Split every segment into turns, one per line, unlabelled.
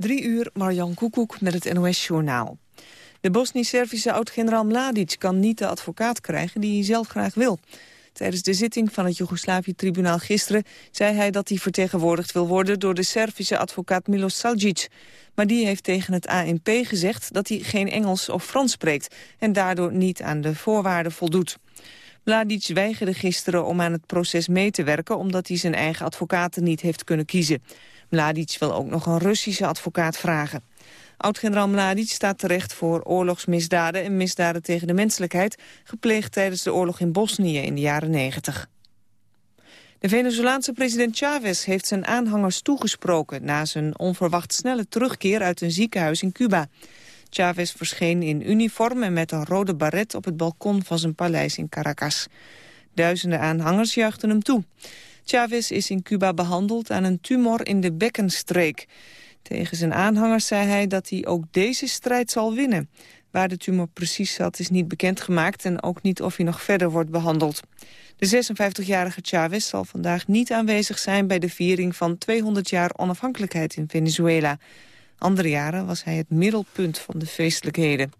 Drie uur, Marjan Koekoek met het NOS-journaal. De Bosnisch-Servische oud-generaal Mladic kan niet de advocaat krijgen die hij zelf graag wil. Tijdens de zitting van het Joegoslavië-tribunaal gisteren zei hij dat hij vertegenwoordigd wil worden door de Servische advocaat Milos Saljic. Maar die heeft tegen het ANP gezegd dat hij geen Engels of Frans spreekt en daardoor niet aan de voorwaarden voldoet. Mladic weigerde gisteren om aan het proces mee te werken omdat hij zijn eigen advocaten niet heeft kunnen kiezen. Mladic wil ook nog een Russische advocaat vragen. Oud-generaal Mladic staat terecht voor oorlogsmisdaden en misdaden tegen de menselijkheid, gepleegd tijdens de oorlog in Bosnië in de jaren 90. De Venezolaanse president Chavez heeft zijn aanhangers toegesproken na zijn onverwacht snelle terugkeer uit een ziekenhuis in Cuba. Chavez verscheen in uniform en met een rode baret op het balkon van zijn paleis in Caracas. Duizenden aanhangers juichten hem toe. Chavez is in Cuba behandeld aan een tumor in de bekkenstreek. Tegen zijn aanhangers zei hij dat hij ook deze strijd zal winnen. Waar de tumor precies zat is niet bekendgemaakt... en ook niet of hij nog verder wordt behandeld. De 56-jarige Chavez zal vandaag niet aanwezig zijn... bij de viering van 200 jaar onafhankelijkheid in Venezuela. Andere jaren was hij het middelpunt van de feestelijkheden.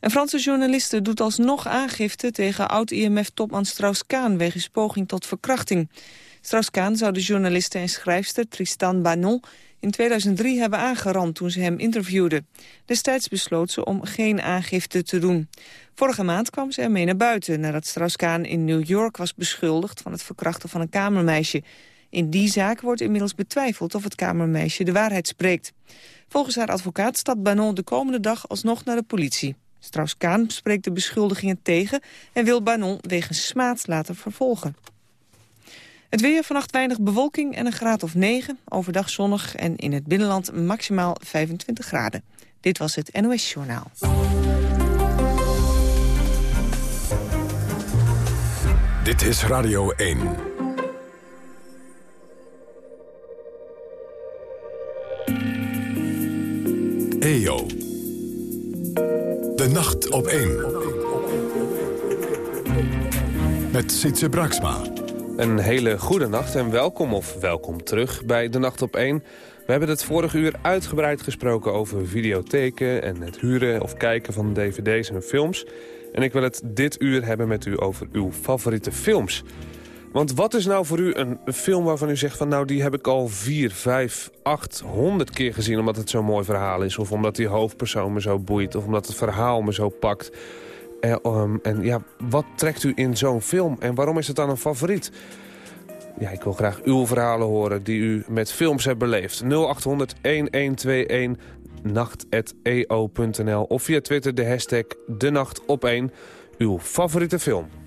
Een Franse journaliste doet alsnog aangifte tegen oud-IMF-topman Strauss-Kaan... wegens poging tot verkrachting. Strauss-Kaan zou de journaliste en schrijfster Tristan Banon in 2003 hebben aangerand toen ze hem interviewde. Destijds besloot ze om geen aangifte te doen. Vorige maand kwam ze ermee naar buiten nadat Strauss-Kaan in New York was beschuldigd van het verkrachten van een kamermeisje. In die zaak wordt inmiddels betwijfeld of het kamermeisje de waarheid spreekt. Volgens haar advocaat stapt Banon de komende dag alsnog naar de politie. Strauss-Kaan spreekt de beschuldigingen tegen en wil Banon wegens smaad laten vervolgen. Het weer vannacht weinig bewolking en een graad of 9. Overdag zonnig en in het binnenland maximaal 25 graden. Dit was het NOS Journaal.
Dit is Radio 1. EO. De nacht op 1. Met Sietse Braksma.
Een hele goede nacht en welkom of welkom terug bij De Nacht op 1. We hebben het vorige uur uitgebreid gesproken over videotheken... en het huren of kijken van dvd's en films. En ik wil het dit uur hebben met u over uw favoriete films. Want wat is nou voor u een film waarvan u zegt van... nou, die heb ik al 4, 5, 8, 100 keer gezien... omdat het zo'n mooi verhaal is... of omdat die hoofdpersoon me zo boeit... of omdat het verhaal me zo pakt... Uh, um, en ja, wat trekt u in zo'n film en waarom is het dan een favoriet? Ja, ik wil graag uw verhalen horen die u met films hebt beleefd. 0800-1121 nacht.eo.nl of via Twitter de hashtag de nacht op 1. Uw favoriete film.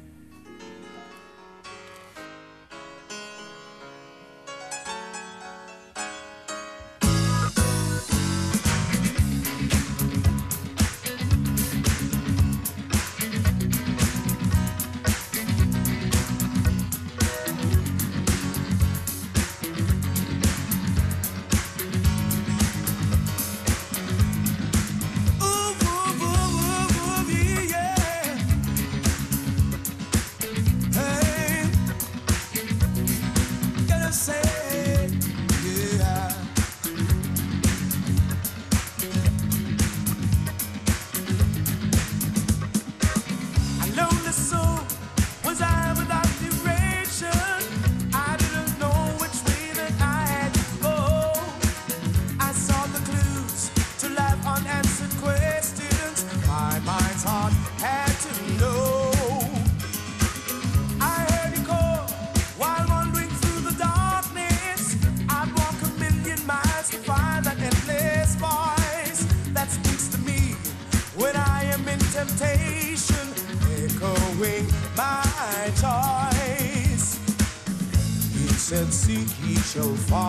From a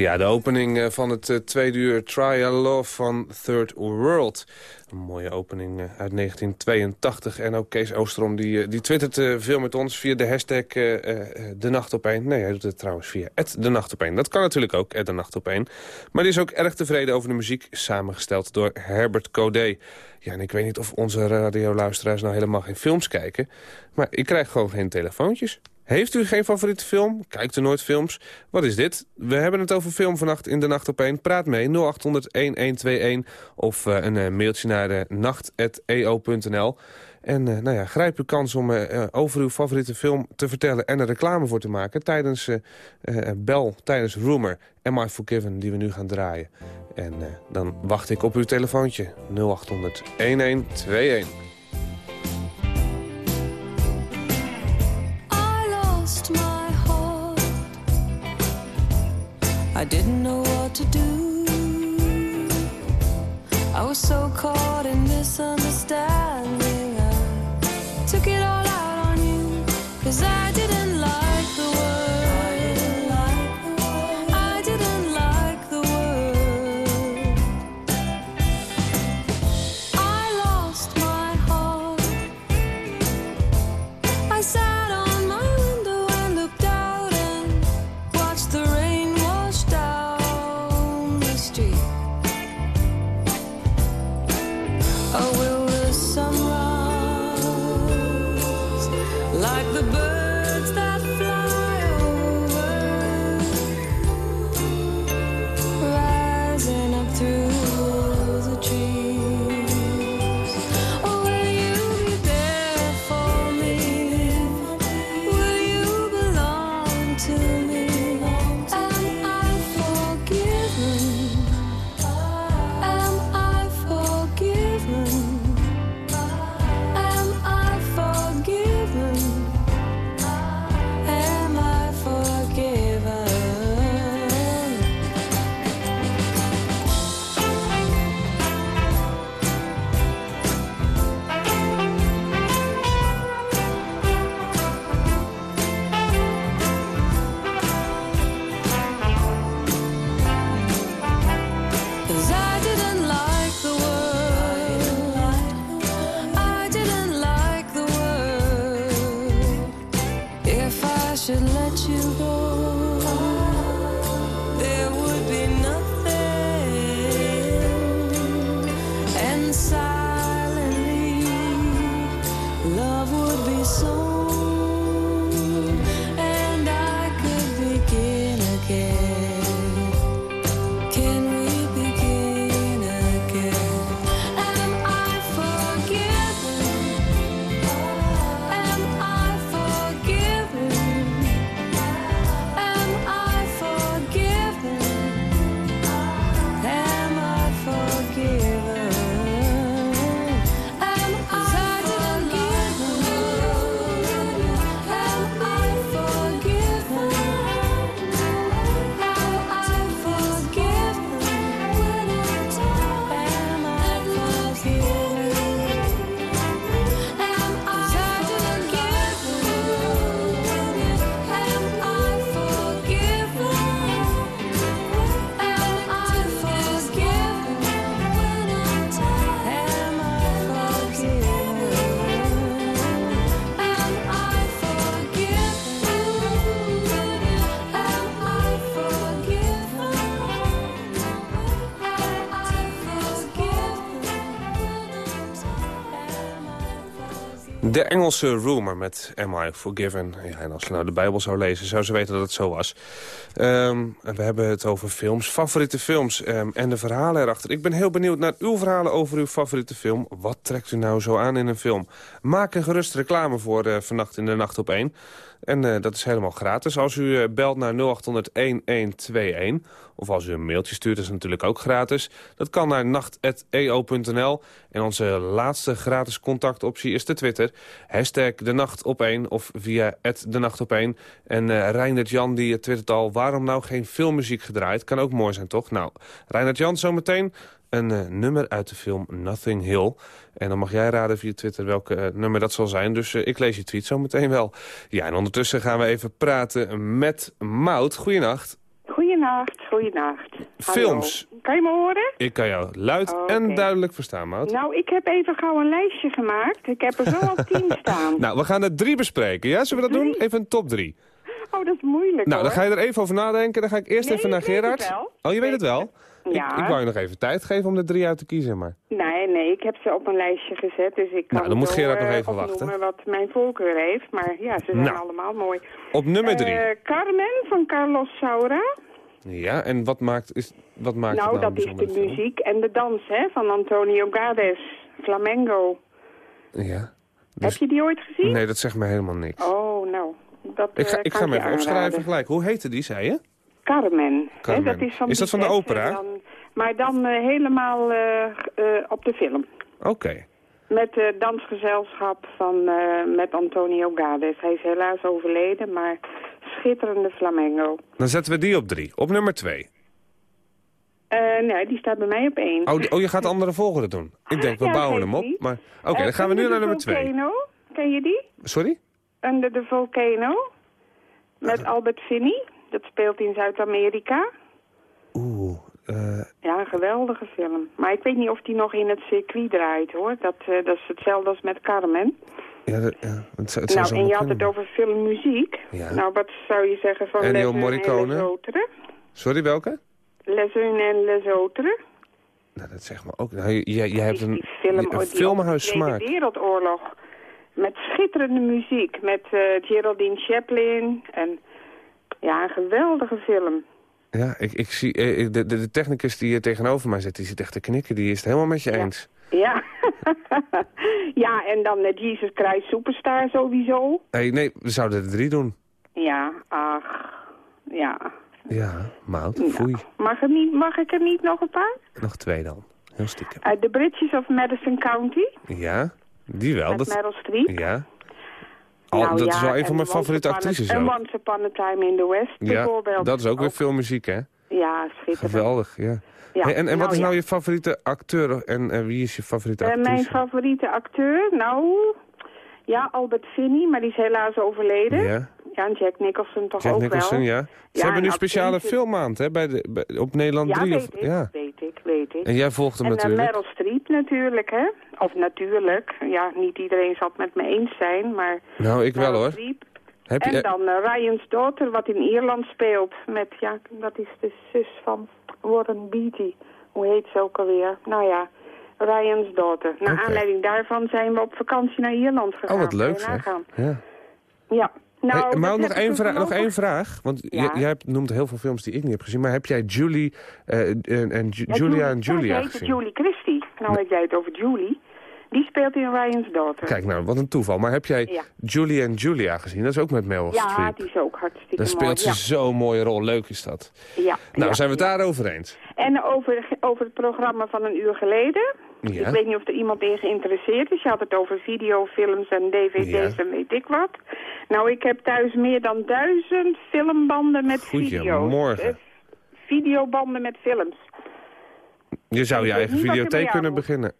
Ja, de opening eh, van het uh, tweede uur Try a Love van Third World. Een mooie opening eh, uit 1982. En ook Kees Oostrom die, die twittert veel met ons via de hashtag De Nacht op één. Nee, hij doet het trouwens via De Nacht op één. Dat kan natuurlijk ook, De Nacht op één. Maar die is ook erg tevreden over de muziek, samengesteld door Herbert Codé. Ja, en ik weet niet of onze radioluisteraars nou helemaal geen films kijken. Maar ik krijg gewoon geen telefoontjes. Heeft u geen favoriete film? Kijkt u nooit films? Wat is dit? We hebben het over film vannacht in de Nacht op 1. Praat mee 0800-1121 of uh, een uh, mailtje naar uh, nacht.eo.nl. En nou ja, grijp uw kans om over uw favoriete film te vertellen... en er reclame voor te maken tijdens Bel, tijdens Rumor Am I Forgiven... die we nu gaan draaien. En dan wacht ik op uw telefoontje 0800
I didn't know what to do. I was so caught in misunderstanding. I took it all out on you, cause I didn't
Engelse rumor met Am I Forgiven? Ja, en als je nou de Bijbel zou lezen, zou ze weten dat het zo was. En we hebben het over films, favoriete films ehm, en de verhalen erachter. Ik ben heel benieuwd naar uw verhalen over uw favoriete film. Wat trekt u nou zo aan in een film? Maak er gerust reclame voor eh, vannacht in de Nacht op 1. En eh, dat is helemaal gratis. Als u eh, belt naar 0800-1121 of als u een mailtje stuurt, is natuurlijk ook gratis. Dat kan naar nacht.eo.nl. En onze laatste gratis contactoptie is de Twitter. Hashtag de nacht op 1 of via de nacht op 1. En uh, Reinert Jan die twittert al, waarom nou geen filmmuziek gedraaid? Kan ook mooi zijn, toch? Nou, Reinert Jan zometeen een uh, nummer uit de film Nothing Hill. En dan mag jij raden via Twitter welk uh, nummer dat zal zijn. Dus uh, ik lees je tweet zo meteen wel. Ja, en ondertussen gaan we even praten met Mout. Goeienacht.
Goeienacht, goeienacht.
Films.
Hallo. Kan je me horen?
Ik kan jou luid
Oh,
en duidelijk verstaan, Mout.
Nou, ik heb even gauw een lijstje gemaakt. Ik heb er zo al tien staan.
Nou, we gaan er drie bespreken. Ja, zullen we dat doen? Even een top drie.
Oh, dat is moeilijk
Nou, dan ga je er even over nadenken. Dan ga ik eerst
Nee,
even naar Gerard. Oh, je weet het wel?
Ja.
Ik, ik wou je nog even tijd geven om er drie uit te kiezen, maar...
Nee, nee, ik heb ze op een lijstje gezet, dus ik kan
Nou, dan moet Gerard nog
eh,
even wachten.
wat mijn voorkeur heeft. Maar ja, ze zijn
Nou.
allemaal mooi.
Op nummer drie.
Eh, Carmen van Carlos Saura.
Ja, en wat maakt, is, wat maakt
nou,
nou
dat is de
film?
muziek en de dans hè, van Antonio Gades. Flamengo.
Ja.
Heb
Dus,
je die ooit gezien?
nee, dat zegt me helemaal niks.
Oh, nou. Dat,
ik ga,
eh,
ik ga hem even opschrijven gelijk. Hoe heette die, zei je?
Carmen. hè,
Carmen.
dat is van
Is dat van de opera?
dan- maar dan eh, helemaal eh, eh, op de film.
Oké.
Met het dansgezelschap van, met Antonio Gades. Hij is helaas overleden, maar schitterende flamengo.
Dan zetten we die op drie. Op nummer twee.
Nee, die staat bij mij op één.
Oh, oh je gaat de andere volgorde doen. Ik denk, we
Ja,
bouwen hem op.
niet.
Maar Oké, dan gaan we nu naar nummer twee.
Volcano. Ken je die?
Sorry?
Under the Volcano. Met Albert Finney. Dat speelt in Zuid-Amerika.
Oeh, eh,
Ja, een geweldige film. Maar ik weet niet of die nog in het circuit draait, hoor. Dat, eh, dat is hetzelfde als met Carmen.
ja, dat- ja, het, het
nou, en je had het over filmmuziek.
Ja.
Nou, wat zou je zeggen van Les Unes
Morricone.
en Les?
Sorry, welke?
Les Unes en Les Autres.
Nou, dat zegt me ook. Nou, jij, jij hebt een,
film,
een
die over de Wereldoorlog. Met schitterende muziek. Met eh, Geraldine Chaplin. En ja, een geweldige film.
Ja, ik, ik zie, eh, de, de, de technicus die hier tegenover mij zit, die zit echt te knikken. Die is het helemaal met je
Ja.
eens.
Ja. ja, en dan eh, Jesus Christ Superstar sowieso.
Hey, nee, we zouden er drie doen.
Ja, ach. Ja.
Ja,
Ja.
foei.
Mag, niet, mag ik er niet nog een paar?
Nog twee dan. Heel stiekem.
Uit The Bridges of Madison County.
Ja, die wel.
met
Dat,
Meryl Streep.
ja. Al,
Nou
dat
ja,
is wel een van
en
mijn favoriete actrices
En. Once Upon a Time in the West
Ja,
bijvoorbeeld.
dat is ook weer veel muziek, hè?
Ja, schitterend.
Geweldig, ja.
Ja,
Hey, en en wat
nou
is nou je favoriete acteur en, en wie is je favoriete
Eh,
actrice?
mijn favoriete acteur? Nou, ja, Albert Finney, maar die is helaas overleden. Ja,
Ja,
en Jack Nicholson toch
Jack
ook
Nicholson,
wel.
ja. Ze
Ja,
hebben nu
en
speciale filmmaand, hè, bij de, bij- op Nederland
Ja,
3.
weet
Of,
ik,
ja.
weet ik, weet ik.
En jij volgt hem
En eh,
natuurlijk.
Meryl Streep natuurlijk, hè? Of natuurlijk. Ja, niet iedereen zal het met me eens zijn, maar...
Nou, ik wel
Meryl
hoor. Heb
En dan eh, Ryan's Daughter, wat in Ierland speelt. Met, ja, dat is de zus van Warren Beatty. Hoe heet ze ook alweer? Nou ja, Ryan's Daughter. Naar aanleiding daarvan zijn we op vakantie naar Ierland gegaan.
oh, wat leuk. Ja.
Ja. Nou,
Hey, maar nog één,
dus
vraag, nog één vraag. Want
Ja.
jij, noemt heel veel films die ik niet heb gezien. Maar heb jij Julie eh, en, en Ju-
Ja,
Julia en Julia gezien?
Julie Christie. Nou heb jij het over Julie. Die speelt in Ryan's Daughter.
Kijk nou, wat een toeval. Maar heb jij
Ja.
Julie en Julia gezien? Dat is ook met Meryl
ja,
Streep.
die is ook hartstikke
Daar speelt
mooi.
ze zo'n mooie rol. Leuk is dat.
Ja. ja,
Nou,
ja,
zijn we het
ja.
daarover eens?
En over, over het programma van een uur geleden.
Ja.
Ik weet niet of er iemand in geïnteresseerd is. Je had het over videofilms en dvd's
Ja.
en weet ik wat. Nou, ik heb thuis meer dan duizend filmbanden met video's.
Goedemorgen.
Eh, videobanden met films.
Je zou je eigen videotheek kunnen beginnen.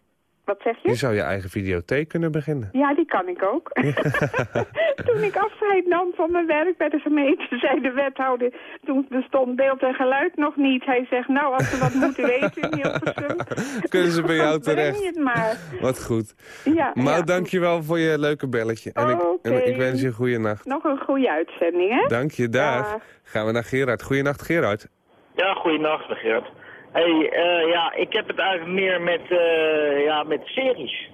Wat zeg
Je
je?
zou je eigen videotheek kunnen beginnen.
Ja, die kan ik ook. toen ik afscheid nam van mijn werk bij de gemeente, zei de wethouder... toen bestond beeld en geluid nog niet. Hij zegt, nou, als ze wat moeten weten in Hilversum...
Kunnen ze bij jou
breng
terecht.
je het maar.
Wat goed.
Ja,
Maar
ja.
dankjewel voor je leuke belletje. En, ik, en ik wens je een goede nacht.
Nog een goede uitzending, hè?
Dank je, dag.
Dag.
Gaan we naar Gerard. Goeienacht, Gerard.
Ja, goeienacht, Geert. Hey, eh, ja, ik heb het eigenlijk meer met, eh, ja, met series.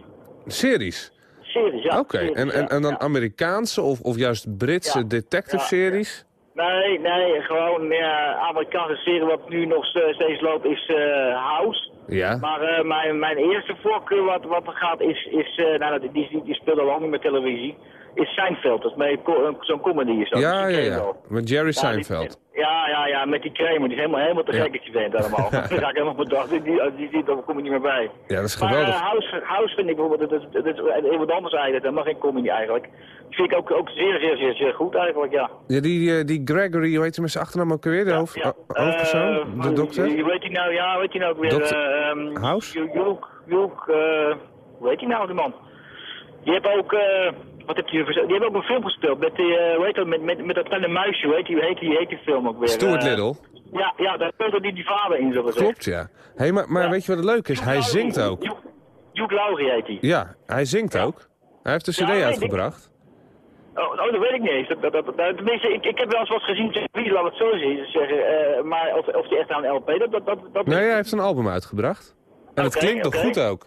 Series.
series, ja.
Oké, en, en, en dan
ja.
Amerikaanse of, of juist Britse
Ja.
detective-series?
Nee, nee, gewoon ja, Amerikaanse serie wat nu nog st- steeds loopt is eh, House.
Ja.
Maar mijn, mijn eerste voorkeur wat, wat er gaat is, is eh, nou, die, die, die speelt al lang niet meer televisie, is Seinfeld. Dat is zo'n comedy is dat.
Ja, ja,
je
ja. Met Jerry
Ja, die-
Seinfeld.
Ja, ja, ja, met die Kramer. Die is helemaal, helemaal te
Ja.
gek, die vent allemaal. Daar ga ik helemaal bedacht. Die, die, die, die, daar kom ik niet meer bij.
Ja, dat is
Maar
geweldig.
eh, House, House vind ik bijvoorbeeld, dat is, dat is wat anders eigenlijk. Dat mag geen comedy eigenlijk. Die vind ik ook, ook zeer, zeer, zeer, zeer goed eigenlijk, ja.
Ja, die, eh, die Gregory, hoe heet hij met zijn achternaam ook weer? De hoofd,
Ja,
ho- hoofdpersoon?
eh,
de dokter?
Je weet hij nou, ja, weet hij nou ook weer.
Dokter
eh, ehm,
House?
Joek, eh, hoe heet hij nou, die man? Die heeft ook, eh, wat heb je, die heeft ook een film gespeeld met die, eh, hoe heet dat, met, met, met dat kleine muisje, hoe heet die, heet die, heet die film ook weer?
Stuart
Eh,
Little.
Ja, ja, daar speelt die, die vader in, zo gezegd.
Klopt, ja. hey, maar, maar
Ja.
weet je wat het leuke is? Hij
Laurie.
zingt ook.
Joek Laurie heet hij.
Ja, hij zingt ook. Hij heeft een cd uitgebracht.
Oh, oh, dat weet ik niet eens. Dat, dat, tenminste, ik, ik heb wel eens wat gezien, wie laat het zo zien, zeggen, eh, maar of, of die echt aan een LP, dat, dat, dat,
Nee, hij heeft een album uitgebracht. En het
Oké,
klinkt nog
oké.
goed ook.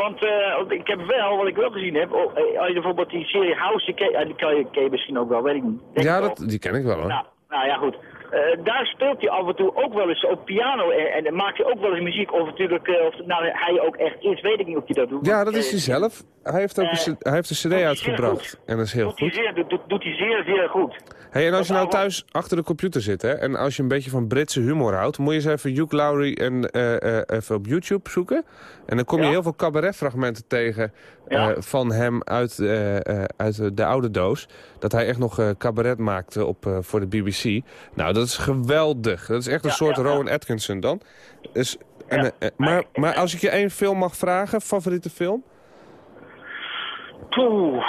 Want eh, want ik heb wel, wat ik wel gezien heb, oh, eh, als je bijvoorbeeld die serie House, die ken, die je, ken je misschien ook wel, weet ik niet. Denk
Ja, dat, die ken ik wel hoor.
Nou, nou ja, goed. Eh, daar speelt hij af en toe ook wel eens op piano en, en maakt hij ook wel eens muziek. Of natuurlijk, eh, of nou hij ook echt is, weet ik niet of hij dat doet.
Ja, dat is
eh,
hij zelf. Hij heeft ook een, hij heeft een
hij
cd uitgebracht. En dat is heel
Doet hij,
goed.
zeer, doet, doet hij zeer, zeer goed.
Hey, en als je nou thuis achter de computer zit, hè, en als je een beetje van Britse humor houdt, moet je eens even Hugh Laurie en, even op YouTube zoeken. En dan kom je
Ja.
heel veel cabaretfragmenten tegen
Ja.
van hem uit, uit de oude doos. Dat hij echt nog cabaret maakte op, voor de BBC. Nou, dat is geweldig. Dat is echt een
Ja,
soort
ja.
Rowan Atkinson dan. Dus, en, eh, eh, maar, maar als ik je één film mag vragen, favoriete film?
Poeh,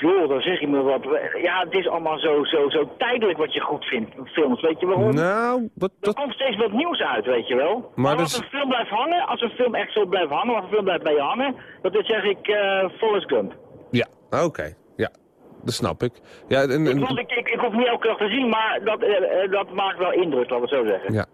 joh, dan zeg je me wat. Ja, het is allemaal zo, zo, zo tijdelijk wat je goed vindt in films. Weet je waarom?
Nou, dat,
Er
dat,
komt steeds wat nieuws uit, weet je wel. Maar,
dat
als een film blijft hangen, als een film echt zo blijft hangen, als een film blijft bij je hangen, dat is zeg ik eh Forrest Gump.
ja, oké. Ja, dat snap ik. Ja, en,
Ik, ik, ik, ik hoef niet elke dag te zien, maar dat, eh, eh, dat maakt wel indruk, laten we zo zeggen.
Ja.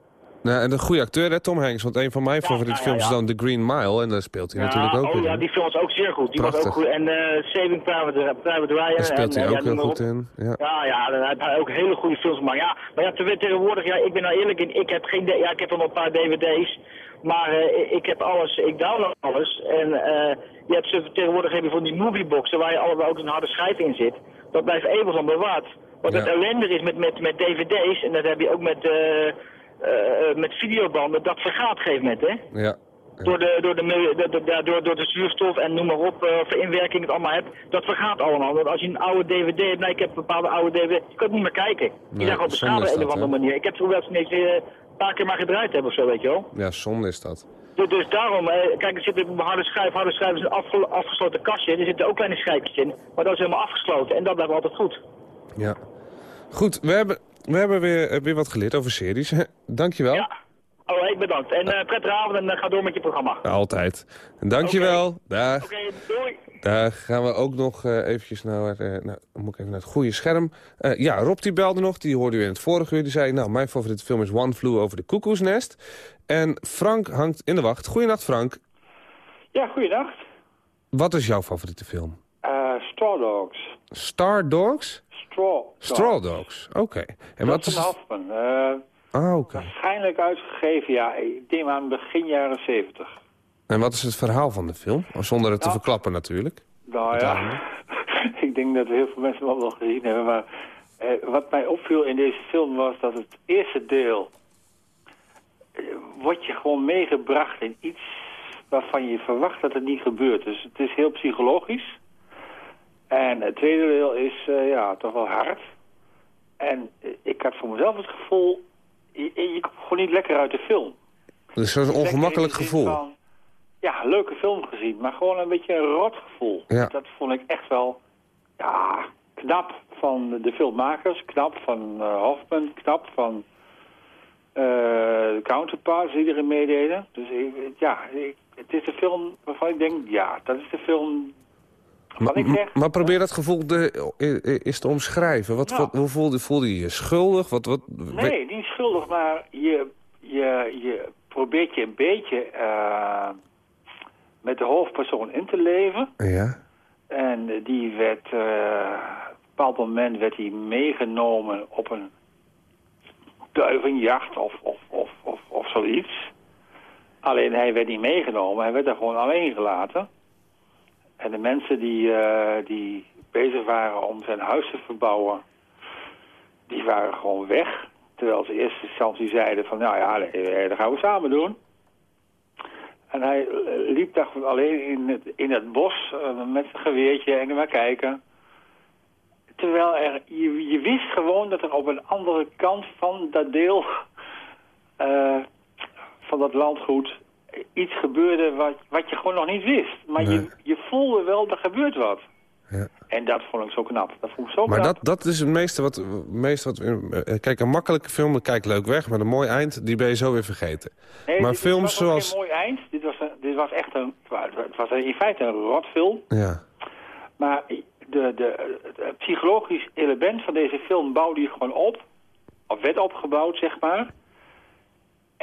Nou, en een goede acteur, hè, Tom Hanks. Want een van mijn
Ja,
favoriete
ja, ja,
films is dan The Green Mile. En daar speelt hij natuurlijk ook
oh,
in.
ja, die film is ook zeer goed. Die was ook goed. En eh Saving Private, Private Ryan.
Daar speelt
en,
hij ook heel goed
op.
in. Ja.
Ja, ja, dan heb hij ook hele goede films gemaakt. Ja, maar ja, te- tegenwoordig, ja, ik ben nou eerlijk in, ik heb geen, ja, ik heb nog een paar dvd's, maar eh, ik- ik heb alles, ik download alles. En eh, je hebt ze, tegenwoordig heb je van die movieboxen waar je allemaal ook een harde schijf in zit. Dat blijft eeuwig aan bewaard. Wat
Ja.
het ellende is met, met, met dvd's, en dat heb je ook met, eh, met videobanden, dat vergaat op een gegeven moment, hè.
Ja.
Door de, door, de, door, de, door, door de zuurstof en noem maar op, eh voor inwerking het allemaal hebt, dat vergaat allemaal. Want als je een oude dvd hebt, nou ik heb een bepaalde oude dvd, je kan het niet meer kijken. Die
Nee,
zijn gewoon beschadigd op een of andere manier. Ik heb het wel eens een paar keer maar gedraaid hebben of zo, weet je wel.
ja, zonde is dat.
Dus, dus daarom, eh, kijk, er zit een harde schijf, harde schijf is een afge- afgesloten kastje, er zitten ook kleine schijfjes in, maar dat is helemaal afgesloten en dat blijft altijd goed.
Ja. Goed, we hebben, we hebben weer, eh, weer wat geleerd over series. Dankjewel.
Ja. Oh, hey, bedankt. En eh prettige avond en ga door met je programma.
Altijd. Dankjewel. Dag.
Oké, doei.
Daar gaan we ook nog eh, eventjes naar, eh, nou, dan moet ik even naar het goede scherm. Eh, ja, Rob die belde nog, die hoorde u in het vorige uur. Die zei, nou, mijn favoriete film is One Flew Over the Koekoesnest. En Frank hangt in de wacht. Goedenacht, Frank.
Ja, goeiedag.
Wat is jouw favoriete film?
Straw Dogs.
Star Dogs?
Straw Dogs.
Straw Dogs, oké. En wat is...
Hoffman.
Ah, oké.
waarschijnlijk uitgegeven, ja, ik denk aan begin jaren zeventig.
En wat is het verhaal van de film? Zonder het te
Nou.
verklappen natuurlijk.
Nou ja, ik denk dat heel veel mensen hem al wel gezien hebben, maar eh, wat mij opviel in deze film was dat het eerste deel eh, wordt je gewoon meegebracht in iets waarvan je verwacht dat het niet gebeurt. Dus het is heel psychologisch. En het tweede deel is eh, ja, toch wel hard. En eh, ik had voor mezelf het gevoel, je, je komt gewoon niet lekker uit de film.
Dus zo'n ongemakkelijk gevoel.
van, ja, leuke film gezien, maar gewoon een beetje een rot gevoel.
Ja.
Dat vond ik echt wel ja, knap van de filmmakers, knap van eh, Hoffman, knap van eh, de counterparts die erin meededen. Dus ik, ja, ik, het is de film waarvan ik denk, ja, dat is de film wat ik
M-
zeg.
Maar probeer dat gevoel de, is te omschrijven. Wat,
Nou.
wat, hoe voelde, voelde je je schuldig? Wat, wat,
Nee, niet schuldig, maar je, je, je probeert je een beetje eh, met de hoofdpersoon in te leven.
Ja,
En eh, die werd, eh, op een bepaald moment werd hij meegenomen op een duivenjacht of, of, of, of, of zoiets. Alleen hij werd niet meegenomen, hij werd daar gewoon alleen gelaten. En de mensen die, eh, die bezig waren om zijn huis te verbouwen, die waren gewoon weg. Terwijl ze eerst instantie zeiden van, nou ja, dat gaan we samen doen. En hij eh, liep daar alleen in het, in het bos eh, met zijn geweertje en maar kijken. Terwijl er, je, je wist gewoon dat er op een andere kant van dat deel eh, van dat landgoed iets gebeurde wat, wat je gewoon nog niet wist. Maar
Nee.
je, je voelde wel, er gebeurt wat.
Ja.
En dat vond ik zo knap. Dat vond ik zo
Maar
knap.
dat, dat is het meeste wat... Meeste wat eh, kijk, een makkelijke film, kijk leuk weg. Maar een mooi eind, die ben je zo weer vergeten.
Nee,
maar
dit- dit
films
was
zoals...
geen mooi eind. Dit was, een, dit was echt een... Het was in feite een rotfilm.
Ja,
Maar de, de, het psychologisch element van deze film bouwde je gewoon op. Of werd opgebouwd, zeg maar.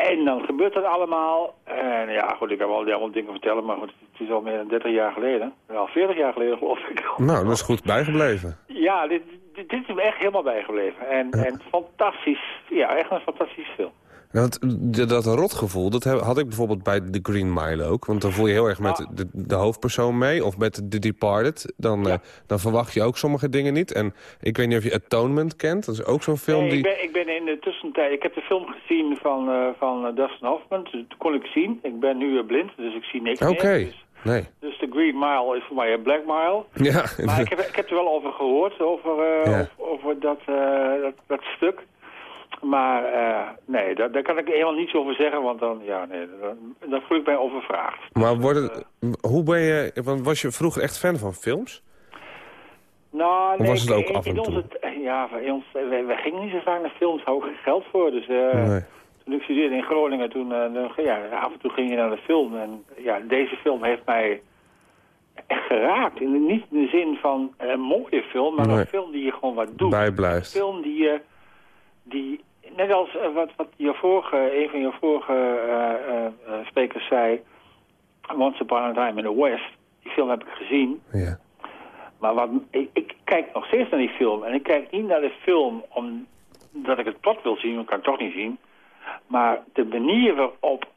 En dan gebeurt dat allemaal. En ja, goed, ik heb al die allemaal dingen vertellen, maar goed, het is al meer dan 30 jaar geleden. Al 40 jaar geleden, geloof ik.
nou, dat is goed bijgebleven.
Ja, dit, dit, dit is me echt helemaal bijgebleven. En, en fantastisch. Ja, echt een fantastische film.
Nou, want d- dat rotgevoel, dat had ik bijvoorbeeld bij The Green Mile ook. Want dan voel je heel erg met de, de hoofdpersoon mee. Of met The Departed. Dan, eh, dan verwacht je ook sommige dingen niet. En ik weet niet of je Atonement kent. Dat is ook zo'n film
Nee,
die...
ik, ben, ik ben in de tussentijd... Ik heb de film gezien van, eh, van eh, Dustin Hoffman. Dus dat kon ik zien. Ik ben nu blind, dus ik zie niks
Oké,
meer. Dus,
nee.
dus de Green Mile is voor mij een Black Mile.
Ja,
Maar ik heb, ik heb er wel over gehoord, over,
Ja.
over, over dat, dat, dat stuk. Maar eh, nee, daar, daar kan ik helemaal niets over zeggen, want dan, ja, nee, dan, dan voel ik mij overvraagd.
maar het, hoe ben je... Want was je vroeger echt fan van films?
Nou, nee,
was het ook
in-
af en
in
toe?
onze ja, bij ons, wij, wij gingen niet zo vaak naar films, geen geld voor. Dus eh,
Nee.
toen ik studeerde in Groningen, toen, eh, dan, ja, af en toe ging je naar de film. En ja, deze film heeft mij echt geraakt. In, niet in de zin van een mooie film, maar
Nee.
een film die je gewoon wat doet.
Bijblijft.
Een film die je, die, net als eh, wat, wat je vorige, een van je vorige eh, eh, sprekers zei, Once Upon a Time in the West, die film heb ik gezien.
Ja.
Maar wat, ik, ik kijk nog steeds naar die film. En ik kijk niet naar de film omdat ik het plot wil zien, want ik kan het toch niet zien. Maar de manier waarop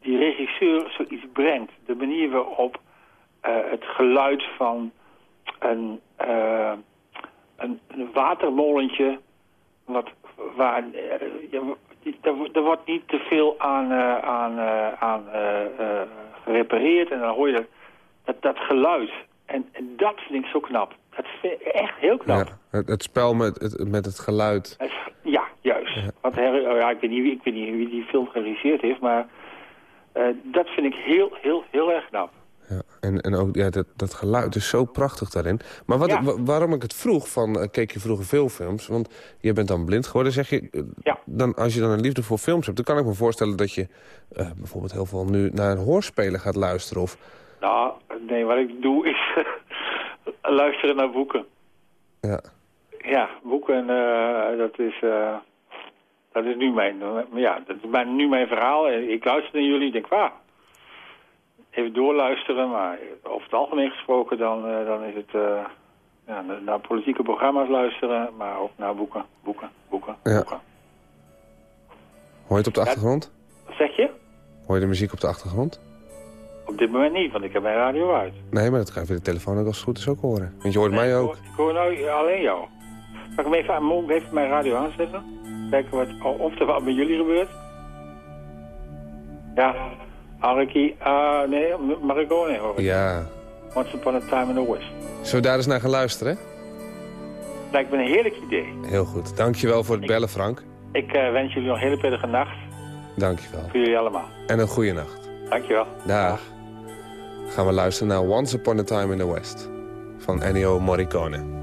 die regisseur zoiets brengt. De manier waarop het geluid van een, eh, een, een watermolentje... Wat, waar, eh, ja, er, er wordt niet te veel aan, eh, aan, eh, aan eh, eh, gerepareerd. En dan hoor je dat, dat, dat geluid. En, en dat vind ik zo knap. Dat vind ik echt heel knap.
Ja, het, het spel met het, met het geluid.
Het- Ja, juist. Want her, oh ja, ik, weet niet, wie- ik weet niet wie die film geregisseerd heeft, maar eh, dat vind ik heel, heel, heel erg knap.
Ja, en, en ook ja, dat, dat geluid is zo prachtig daarin. Maar wat,
Ja.
wa- waarom ik het vroeg, van, eh, keek je vroeger veel films? Want je bent dan blind geworden, zeg je. eh,
Ja.
Dan, als je dan een liefde voor films hebt, dan kan ik me voorstellen dat je eh, bijvoorbeeld heel veel nu naar een hoorspelen gaat luisteren. Of,
Nou, nee, wat ik doe is luisteren naar boeken.
ja.
Ja, boeken, dat is... dat is nu mijn, ja, dat is nu mijn verhaal. En Ik luister naar jullie, ik denk, waar? Even doorluisteren, maar over het algemeen gesproken dan, eh, dan is het eh, ja, naar- politieke programma's luisteren, maar ook naar boeken, boeken, boeken,
Ja.
boeken.
Hoor je het op de achtergrond?
Wat zeg je?
Hoor je de muziek op de achtergrond?
Op dit moment niet, want ik heb mijn radio uit.
Nee, maar dat ga je via de telefoon ook als het goed is ook horen. Want je hoort mij
ik
ook.
hoor, ik hoor nou alleen jou. Zal ik hem even, aan- even mijn radio aanzetten? Kijken wat, of er wat met jullie gebeurt. Ja, Ariki, ah nee, Marigone hoor ik.
Ja.
Once Upon a Time in the West.
Zullen we daar eens naar gaan luisteren?
Lijkt me een heerlijk idee.
Heel goed. Dankjewel voor het bellen, Frank.
Ik eh, wens jullie nog een hele prettige nacht.
Dankjewel.
Voor jullie allemaal.
En een goede nacht.
Dankjewel.
Dag. Gaan we luisteren naar Once Upon a Time in the West van Ennio Morricone.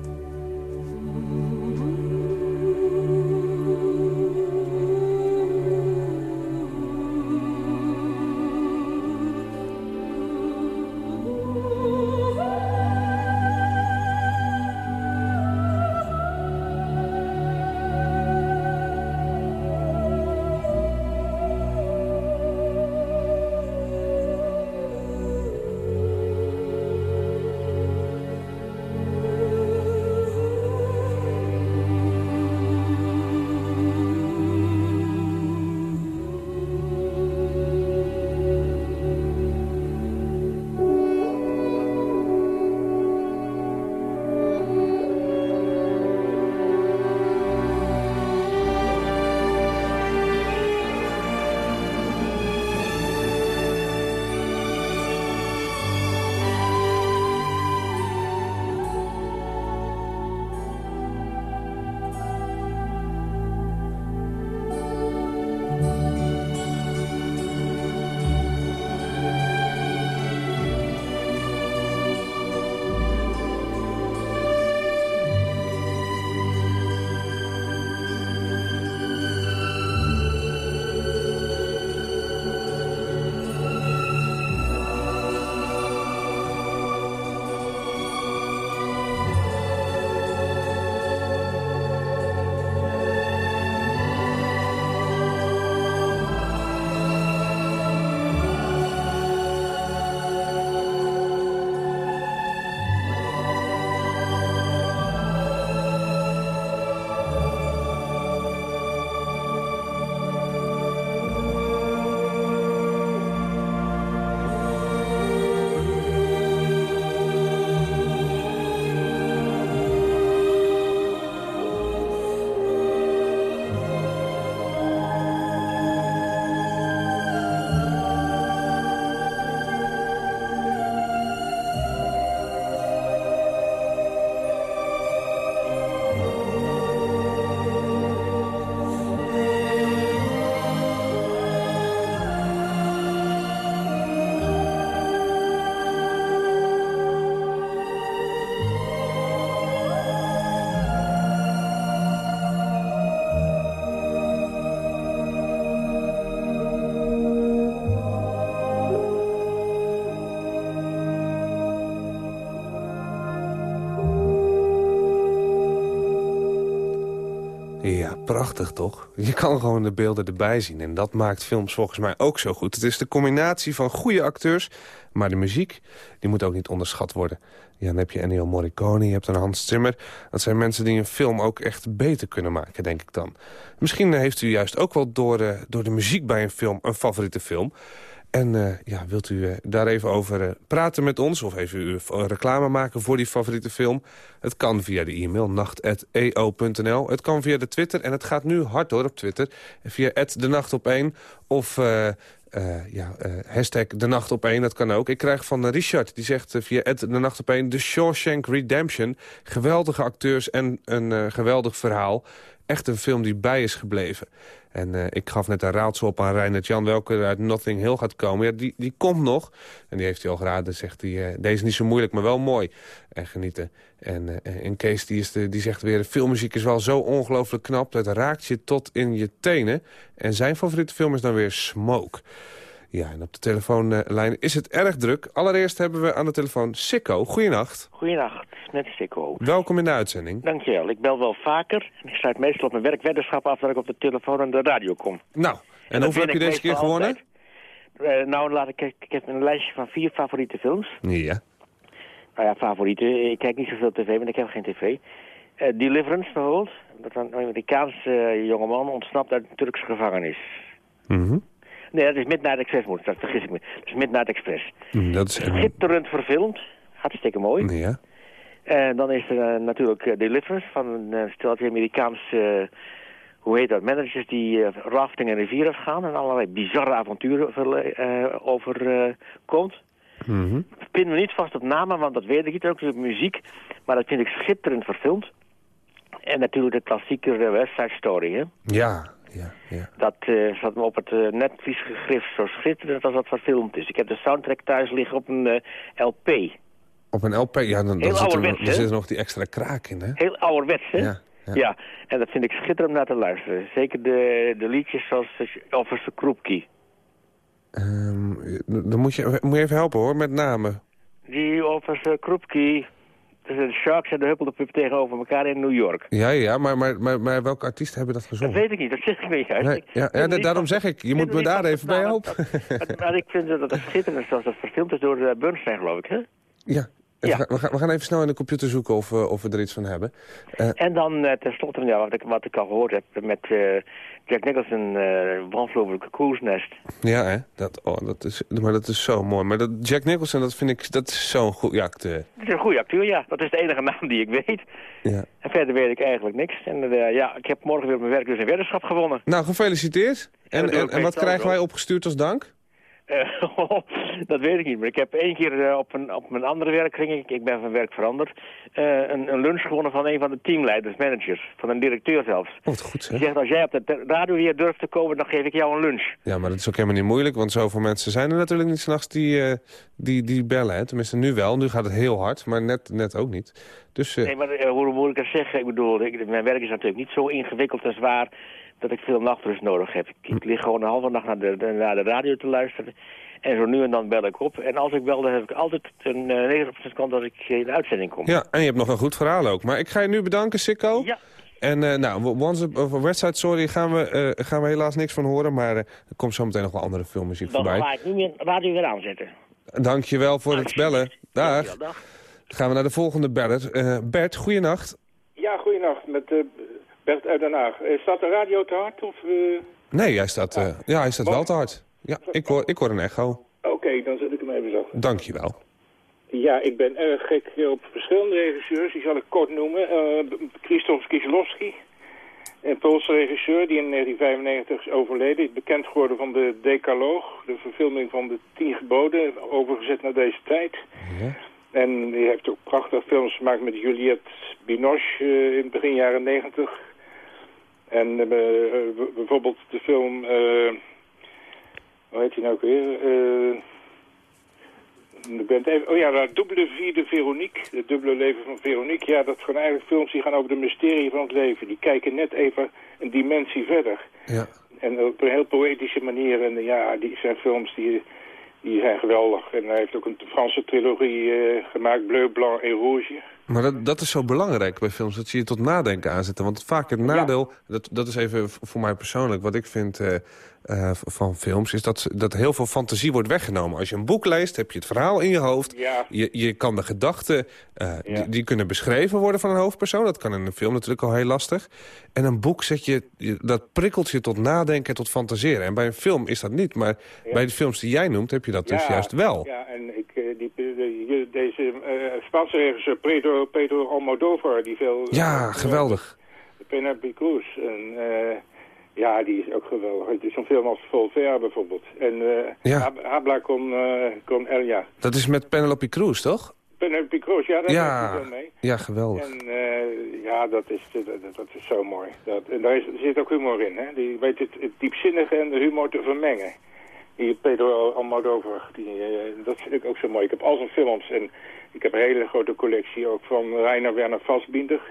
Prachtig toch? Je kan gewoon de beelden erbij zien. En dat maakt films volgens mij ook zo goed. Het is de combinatie van goede acteurs... maar de muziek die moet ook niet onderschat worden. Ja, dan heb je Ennio Morricone, je hebt een Hans Zimmer. Dat zijn mensen die een film ook echt beter kunnen maken, denk ik dan. Misschien heeft u juist ook wel door, eh, door de muziek bij een film... een favoriete film... En uh, ja, wilt u uh, daar even over uh, praten met ons... of even u reclame maken voor die favoriete film? Het kan via de e-mail nacht.eo.nl. Het kan via de Twitter en het gaat nu hard door op Twitter. Via de nacht op 1 of ja, hashtag de nacht op 1, dat kan ook. Ik krijg van Richard, die zegt via de nacht op 1... The Shawshank Redemption. Geweldige acteurs en een geweldig verhaal. Echt een film die bij is gebleven. En uh, ik gaf net een raadsel op aan Reinhard Jan welke uit Nothing Hill gaat komen. Ja, die, die komt nog. En die heeft hij al geraden. Zegt hij, uh, deze is niet zo moeilijk, maar wel mooi. En genieten. En, uh, en Kees die, is de, die zegt weer, filmmuziek is wel zo ongelooflijk knap. Dat raakt je tot in je tenen. En zijn favoriete film is dan weer Smoke. Ja, en op de telefoonlijn is het erg druk. Allereerst hebben we aan de telefoon Sikko. Goeienacht.
Goeienacht, met Sikko.
Welkom in de uitzending.
Dankjewel. Ik bel wel vaker. Ik sluit meestal op mijn werkweddenschap af dat ik op de telefoon en de radio kom.
Nou, en, en hoeveel heb je deze keer gewonnen?
Uh, nou, laat ik, ik heb een lijstje van vier favoriete films.
Ja.
Nou ja, favorieten. Ik kijk niet zoveel tv, want ik heb geen tv. Uh, Deliverance bijvoorbeeld. Dat een Amerikaanse uh, jongeman ontsnapt uit een Turkse gevangenis.
Mhm.
Nee, dat is Midnight Express, moet dat vergis ik me. Dat is Midnight Express.
Mm, dat is...
Schitterend verfilmd. Hartstikke mooi.
Ja.
En dan is er uh, natuurlijk uh, Deliverance van een uh, steltje Amerikaanse, hoe heet dat, managers die rafting en rivieren gaan en allerlei bizarre avonturen overkomt.
Mm -hmm.
Ik pin me niet vast op namen, want dat weet ik niet, ook op muziek. Maar dat vind ik schitterend verfilmd. En natuurlijk de klassieke West Side Story, hè?
Ja, ja, ja.
Dat uh, zat me op het uh, netvlies gegrift zo schitterend als dat verfilmd is. Ik heb de soundtrack thuis liggen op een uh, LP.
Op een LP? Ja, dan, dan zit, er, dan zit er nog die extra kraak in, hè?
Heel ouderwets, hè?
Ja, ja.
ja, en dat vind ik schitterend om naar te luisteren. Zeker de, de liedjes zoals Officer Kroepkie.
Um, dan moet je, moet je even helpen, hoor, met namen.
Die Officer De Sharks en de Huppeldepup tegenover elkaar in New York.
Ja, ja, maar, maar, maar, maar welke artiesten hebben dat gezongen?
Dat weet ik niet, dat zeg ik niet juist.
Nee, ja, ja, daarom zeg ik, je moet me daar even bij helpen.
Maar, ik vind dat het schitterend is zoals dat verfilmd is door uh, Bernstein, geloof ik, hè?
Ja, ja. We, gaan, we gaan even snel in de computer zoeken of, of we er iets van hebben.
Uh, en dan uh, tenslotte, ja, wat, ik, wat ik al gehoord heb met Jack Nicholson, uh, Cruise Nest.
Ja, hè? Dat, oh, dat is, maar dat is zo mooi. Maar dat, Jack Nicholson, dat vind ik, dat is zo'n goede acteur.
Dat is een goede acteur, ja. Dat is de enige naam die ik weet.
Ja.
En verder weet ik eigenlijk niks. En ja, ik heb morgen weer op mijn werk dus een weddenschap gewonnen.
Nou, gefeliciteerd. En, en, en, en wat krijgen wij opgestuurd als dank?
Uh, dat weet ik niet, maar ik heb één keer uh, op, een, op mijn andere werk, ging ik, ik ben van werk veranderd, uh, een, een, lunch gewonnen van een van de teamleiders, managers, van een directeur zelfs.
Oh, wat goed zeg.
Die zegt, als jij op de radio weer durft te komen, dan geef ik jou een lunch.
Ja, maar dat is ook helemaal niet moeilijk, want zoveel mensen zijn er natuurlijk niet s'nachts die, die, die bellen. Hè? Tenminste, nu wel, nu gaat het heel hard, maar net, net ook niet. Dus,
Nee, maar hoe moet ik het zeggen? Ik bedoel, ik, mijn werk is natuurlijk niet zo ingewikkeld en zwaar dat ik veel nachtrust nodig heb. Ik, lig gewoon een halve nacht naar de, naar de radio te luisteren. En zo nu en dan bel ik op. En als ik bel, dan heb ik altijd een uh, 90% kans dat ik in de uitzending kom.
Ja, en je hebt nog een goed verhaal ook. Maar ik ga je nu bedanken, Sikko.
Ja.
En uh, nou, Once Website Sorry gaan we, uh, gaan we helaas niks van horen. Maar er komt zo meteen nog wel andere filmmuziek
dan
voorbij.
Dan ga ik nu weer radio weer aanzetten.
Dankjewel voor het bellen. Dag.
Dag.
Gaan we naar de volgende beller. Bert, goeienacht.
Ja, goeienacht. Met Bert uit Den Haag. staat de radio te hard? Of,
Nee, hij staat, ah. ja, hij staat wel te hard. Ja, ik hoor, ik hoor een echo.
Oké, okay, dan zet ik hem even zo.
Dankjewel.
Ja, ik ben erg gek op verschillende regisseurs. Die zal ik kort noemen. Uh, Krzysztof Kieslowski, een Poolse regisseur die in 1995 is overleden. Bekend geworden van de Decaloog, de verfilming van de Tien Geboden, overgezet naar deze tijd.
Ja.
En die heeft ook prachtige films gemaakt met Juliette Binoche uh, in begin jaren 90. En uh, bijvoorbeeld de film hoe heet hij nou ook weer? Ik ben even, oh ja, de dubbele vierde Veronique. Het dubbele leven van Veronique. Ja, dat zijn eigenlijk films die gaan over de mysterie van het leven. Die kijken net even een dimensie verder.
Ja.
En op een heel poëtische manier. En ja, die zijn films die, die zijn geweldig. En hij heeft ook een Franse trilogie uh, gemaakt, Bleu, Blanc en Rouge.
Maar dat, dat is zo belangrijk bij films, dat ze je tot nadenken aanzetten. Want vaak het nadeel, dat, dat is even voor mij persoonlijk... wat ik vind eh, eh, van films, is dat, dat heel veel fantasie wordt weggenomen. Als je een boek leest, heb je het verhaal in je hoofd.
Ja.
Je, je kan de gedachten, eh,
Ja.
die, die kunnen beschreven worden van een hoofdpersoon. Dat kan in een film natuurlijk al heel lastig. En een boek, zet je, dat prikkelt je tot nadenken en tot fantaseren. En bij een film is dat niet. Maar bij de films die jij noemt, heb je dat dus juist wel.
Ja, en ik, eh, die, de- deze eh, Spaanse regisseur Pedro, Pedro Almodovar, die veel...
Ja, geweldig.
Penelope Cruz. En, ja, die is ook geweldig. Het is zo'n film als Voltaire bijvoorbeeld. En eh
Ja.
Hab- Habla con, eh, con Elia.
Dat is met Penelope Cruz, toch?
Penelope Cruz, ja, daar
Ja.
wel mee.
Ja, geweldig.
En eh, ja, dat is, dat, is zo mooi. Dat, en daar is, er zit ook humor in, hè. Die weet het, het diepzinnige en de humor te vermengen. Die Pedro Almodovar, die, eh, dat vind ik ook zo mooi. Ik heb al zijn films en ik heb een hele grote collectie ook van Rainer Werner Fassbinder.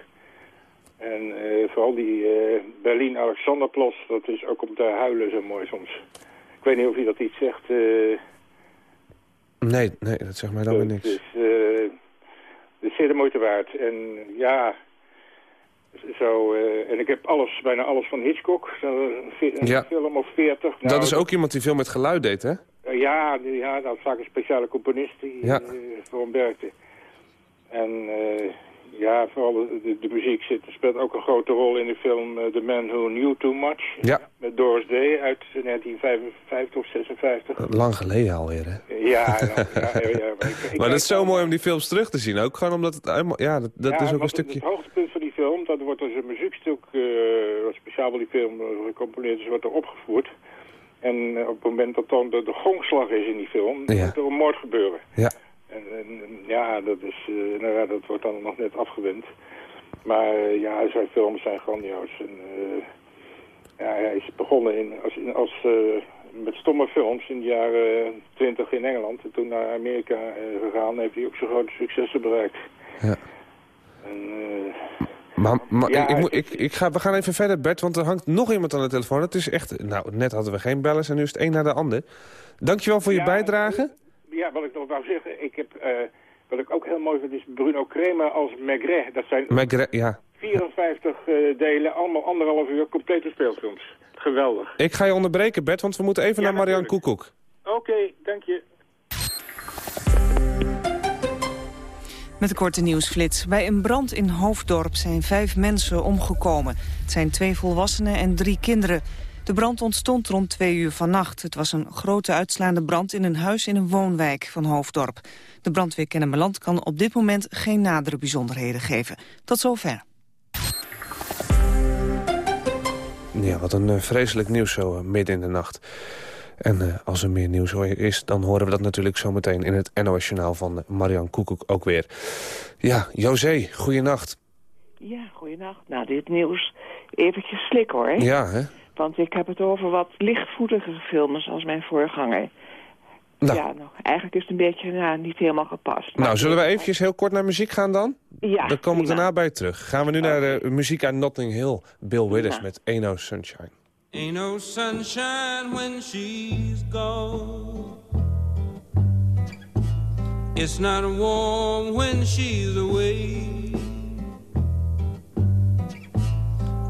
En eh, vooral die eh Berlin Alexanderplas, dat is ook om te huilen zo mooi soms. Ik weet niet of je dat iets zegt. eh
Nee, nee, dat zegt mij dan weer niks.
eh, het is zeer de moeite waard. En ja, zo, en ik heb alles, bijna alles van Hitchcock. Een
Ja.
film of 40. Nou,
dat is ook iemand die veel met geluid deed, hè?
ja, ja, dat is vaak een speciale componist die
Ja.
voor hem werkte. En eh, ja, vooral de, de, muziek zit, speelt ook een grote rol in de film eh, The Man Who Knew Too Much.
Ja.
Met Doris Day uit 1955 of 56.
Lang geleden alweer, hè?
Ja, nou, ja, ja, ja, maar ik- ik
maar dat is zo mooi om die films terug te zien. Ook gewoon omdat het... helemaal- Ja, dat, dat
ja,
is ook een stukje...
Het, het hoogtepunt van die film, dat wordt dus een muziekstuk, eh, wat speciaal voor die film eh, gecomponeerd is, wordt er opgevoerd. En op het moment dat dan de, de gongslag is in die film,
Ja.
moet er een moord gebeuren.
Ja.
En, en, ja, dat, is, eh, ja, dat wordt dan nog net afgewend. Maar eh, ja, zijn films zijn grandioos. En, eh, ja, hij is begonnen in, als, in- als, met stomme films in de jaren twintig in Engeland. En toen naar Amerika gegaan, heeft hij ook zijn grote successen bereikt.
Ja.
En,
Maar, maar
Ja,
ik, ik, ga, we gaan even verder, Bert, want er hangt nog iemand aan de telefoon. Het is echt... Nou, net hadden we geen bellers en nu is het een naar de ander. Dankjewel voor je
Ja,
bijdrage.
Ja, wat ik nog wou zeggen, ik heb, eh, wat ik ook heel mooi vind, is Bruno Kremer als Maigret. Dat zijn
Magre- ja.
54 eh, delen, allemaal anderhalf uur, complete speelfilms. Geweldig.
Ik ga je onderbreken, Bert, want we moeten even
Ja,
naar Marianne
natuurlijk.
Koekoek.
Oké, dank je.
Met een korte nieuwsflits. Bij een brand in Hoofddorp zijn vijf mensen omgekomen. Het zijn twee volwassenen en drie kinderen. De brand ontstond rond twee uur vannacht. Het was een grote uitslaande brand in een huis in een woonwijk van Hoofddorp. De brandweer Kennemerland kan op dit moment geen nadere bijzonderheden geven. Tot zover.
Ja, wat een eh, vreselijk nieuws zo eh, midden in de nacht. En eh, als er meer nieuws is, dan horen we dat natuurlijk zometeen... in het NOS-journaal van Marianne Koekoek ook weer. Ja, José, goeienacht.
Ja, goeienacht. Nou, dit nieuws eventjes slik hoor.
Ja, hè?
Want ik heb het over wat lichtvoetige films als mijn voorganger.
Nou.
Ja, nou, eigenlijk is het een beetje nou, niet helemaal gepast.
Nou, zullen we eventjes heel kort naar muziek gaan dan?
Ja,
Dan kom ik daarna bij terug. Gaan we nu naar de muziek uit Notting Hill. Bill Withers met Ain't No Sunshine.
Ain't no sunshine when she's gone. It's not warm when she's away.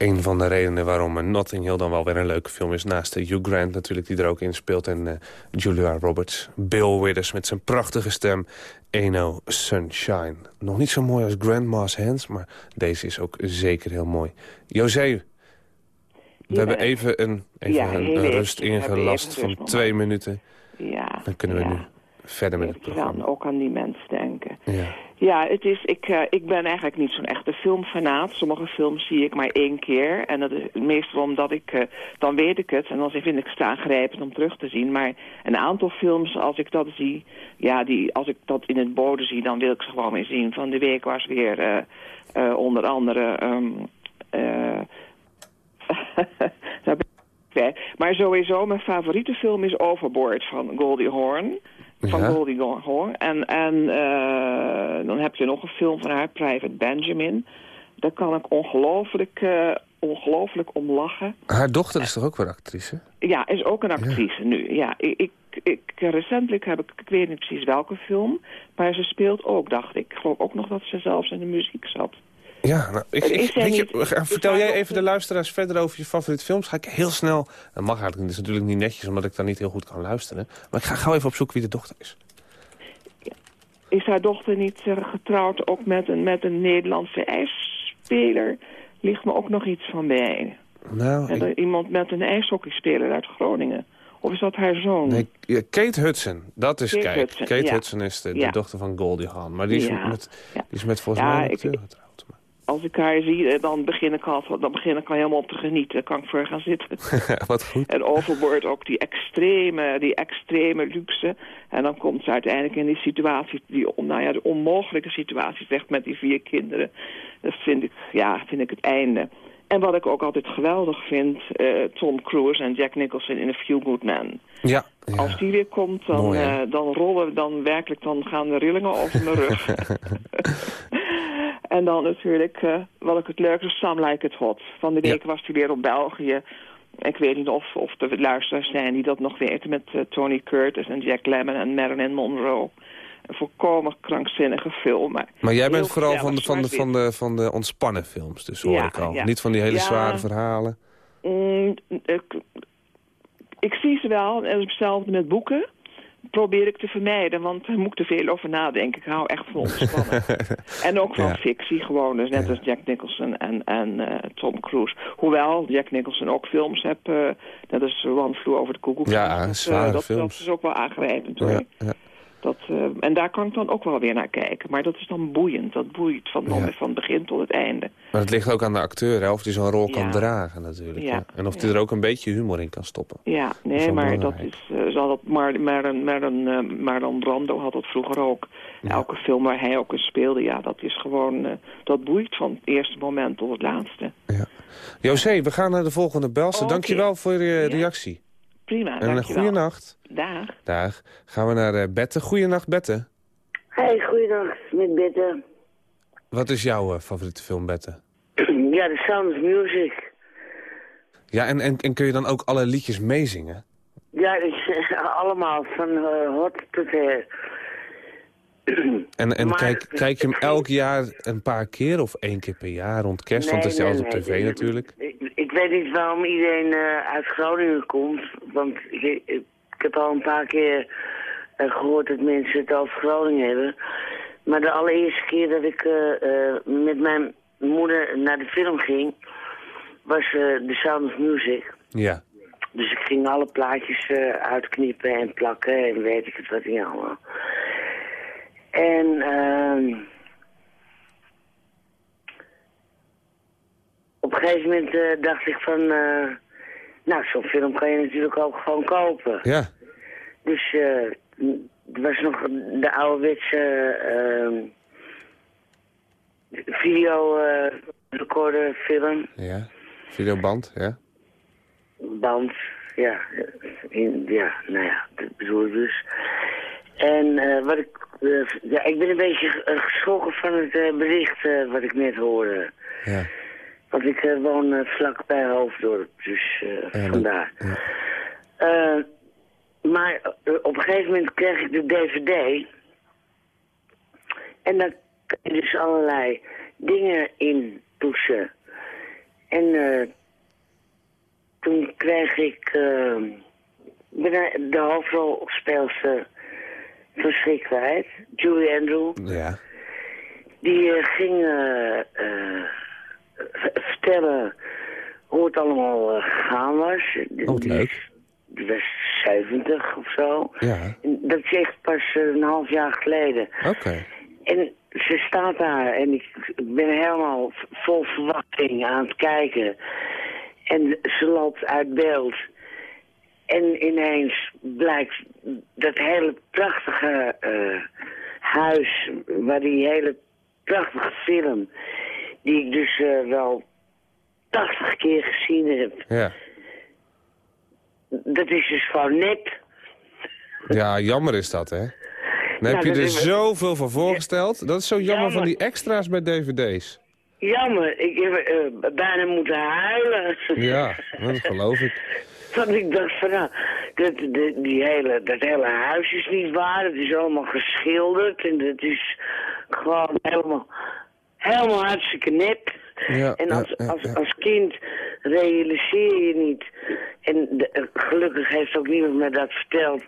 Een van de redenen waarom Notting Hill dan wel weer een leuke film is... naast Hugh Grant natuurlijk, die er ook in speelt... en eh, Julia Roberts, Bill Withers met zijn prachtige stem... Eno Sunshine. Nog niet zo mooi als Grandma's Hands, maar deze is ook zeker heel mooi. José, we hebben even een, even
Ja,
een, rust ingelast van
rust,
twee minuten.
Ja,
Dan kunnen we nu verder met het programma.
aan, ook aan die mensen denken.
Ja.
Ja, het is, ik, eh, ik ben eigenlijk niet zo'n echte filmfanaat. Sommige films zie ik maar één keer. En dat is meestal omdat ik, eh, dan weet ik het. En dan vind ik het aangrijpend om terug te zien. Maar een aantal films, als ik dat zie, ja, die, als ik dat in het bode zie, dan wil ik ze gewoon weer zien. Van de week was weer eh, onder andere... kwijt. Maar sowieso, mijn favoriete film is Overboard van Goldie Hawn. Van
Ja.
Goldie Hawn. En, en eh, dan heb je nog een film van haar, Private Benjamin. Daar kan ik ongelooflijk, eh, ongelooflijk om lachen.
Haar dochter is toch ook weer actrice?
Ja, is ook een actrice nu. Ja, ik, ik, ik, recentelijk heb ik, ik weet niet precies welke film, maar ze speelt ook, dacht ik. Ik geloof ook nog dat ze zelfs in de muziek zat.
Ja, nou, ik, ik, weet je,
is
vertel jij even de luisteraars verder over je favoriete films. Ga ik heel snel, dat mag eigenlijk niet, dat is natuurlijk niet netjes omdat ik dan niet heel goed kan luisteren. Maar ik ga gauw even op zoek wie de dochter is.
Is haar dochter niet eh, getrouwd ook met een, met een Nederlandse ijsspeler? Ligt me ook nog iets van bij.
Nou, ik,
iemand met een ijshockeyspeler uit Groningen. Of is dat haar zoon?
nee, Kate Hudson, dat is
Kate
kijk.
Hudson,
Kate
ja.
Hudson is de, de
Ja.
dochter van Goldie Hawn. Maar die is,
Ja,
met, die is met volgens mij
ik-. Als ik haar zie, eh, dan begin ik al, dan begin ik al helemaal op te genieten. Dan kan ik voor gaan zitten.
Wat goed.
En Overboard ook die extreme, die extreme luxe. En dan komt ze uiteindelijk in die situatie, die, nou ja, de onmogelijke situatie terecht met die vier kinderen. Dat vind ik, ja, vind ik het einde. En wat ik ook altijd geweldig vind, eh, Tom Cruise en Jack Nicholson in A Few Good Men.
Ja,
Als die weer komt, dan,
Mooi,
eh, dan rollen, dan werkelijk, dan gaan de rillingen over mijn rug. en dan natuurlijk, eh, wat ik het leukste, Sam Like It Hot. Van de week was hij weer op België. Ik weet niet of, of er luisteraars zijn die dat nog weten met Tony Curtis en Jack Lemmon en Marilyn Monroe. Een volkomen krankzinnige film. Maar,
Maar jij bent vooral van de, van, de, van, de, van de ontspannen films, dus hoor
Ja,
ik al.
ja.
Niet van die hele
Ja.
zware verhalen.
Mm, ik, ik zie ze wel, en hetzelfde met boeken. Probeer ik te vermijden, want daar moet ik te veel over nadenken. Ik hou echt van ontspannen. en ook van
Ja.
fictie gewoon, dus net als Jack Nicholson en, en eh, Tom Cruise. Hoewel Jack Nicholson ook films heeft, eh net als One Flew Over de Cuckoo's
Ja.
Dat, eh, dat,
films.
dat is ook wel aangrijpend hoor.
Ja.
Dat, eh, en daar kan ik dan ook wel weer naar kijken. Maar dat is dan boeiend. Dat boeit van,
Ja.
van begin tot het einde.
Maar het ligt ook aan de acteur, hè, of hij zo'n rol kan
Ja.
dragen natuurlijk.
Ja.
ja. En of hij
Ja.
er ook een beetje humor in kan stoppen.
Ja, nee, maar dat is, eh, zal dat, maar, maar, een- maar, een, eh, maar dan Brando had dat vroeger ook. Elke film waar hij ook in speelde, ja, dat is gewoon, dat boeit van het eerste moment tot het laatste.
José, we gaan naar de volgende belster.
Oké.
Dankjewel voor je reactie.
Prima,
en een goede nacht.
Dag.
Dag. Gaan we naar eh, Bette. Goeienacht, Bette.
Hey, goeiedag, met Bette.
Wat is jouw eh, favoriete film, Bette?
ja, The Sound of Music.
Ja, en, en, en kun je dan ook alle liedjes meezingen?
Ja, eh, allemaal van eh, hot tot her.
En, en
Maar
kijk, kijk je hem elk jaar een paar keer of één keer per jaar rond kerst? want het is
Nee,
altijd
nee,
op tv natuurlijk.
Ik, ik weet niet waarom iedereen eh, uit Groningen komt. Want ik, heb al een paar keer eh, gehoord dat mensen het over Groningen hebben. Maar de allereerste keer dat ik eh, met mijn moeder naar de film ging... was The Sound of Music.
Ja.
Dus ik ging alle plaatjes uitknippen en plakken en weet ik het wat niet allemaal. En ehm op een gegeven moment eh, dacht ik van... eh, nou, zo'n film kan je natuurlijk ook gewoon kopen.
Ja.
Dus eh, er was nog de ouderwetse... ehm video eh, recorder film,
Ja. Videoband, ja.
band, ja, in, ja, nou ja, dat bedoel ik dus. En eh, wat ik, eh, ja, ik ben een beetje eh, geschrokken van het eh, bericht eh, wat ik net hoorde.
Ja.
Want ik eh, woon eh, vlakbij Hoofddorp, dus eh,
Ja,
vandaar.
ja.
Eh, maar eh, op een gegeven moment kreeg ik de dvd. En daar kan je dus allerlei dingen in toetsen. En eh, toen kreeg ik eh, de hoofdrolspeelster van Schrik kwijt, Julie Andrew.
Ja.
Die eh, ging eh, eh, vertellen hoe het allemaal gegaan was.
Oh, leuk.
Die was 70 of zo.
Ja.
Dat is echt pas een half jaar geleden.
Oké.
En ze staat daar en ik ben helemaal vol verwachting aan het kijken. En ze loopt uit beeld. En ineens blijkt dat hele prachtige eh, huis, waar die hele prachtige film, die ik dus eh, wel 80 keer gezien heb,
Ja.
dat is dus gewoon nep.
Ja, jammer is dat, hè? Dan heb je er zoveel van voorgesteld. Dat is zo jammer
Jammer.
van die extra's bij dvd's.
Jammer, ik heb eh, bijna moeten huilen.
Ja, dat geloof ik.
Want ik dacht van nou, dat, de, die hele, dat hele huis is niet waar. Het is allemaal geschilderd en het is gewoon helemaal, helemaal hartstikke nep.
Ja,
en als,
ja, ja,
als, als kind realiseer je niet. En de- eh, gelukkig heeft ook niemand me dat verteld.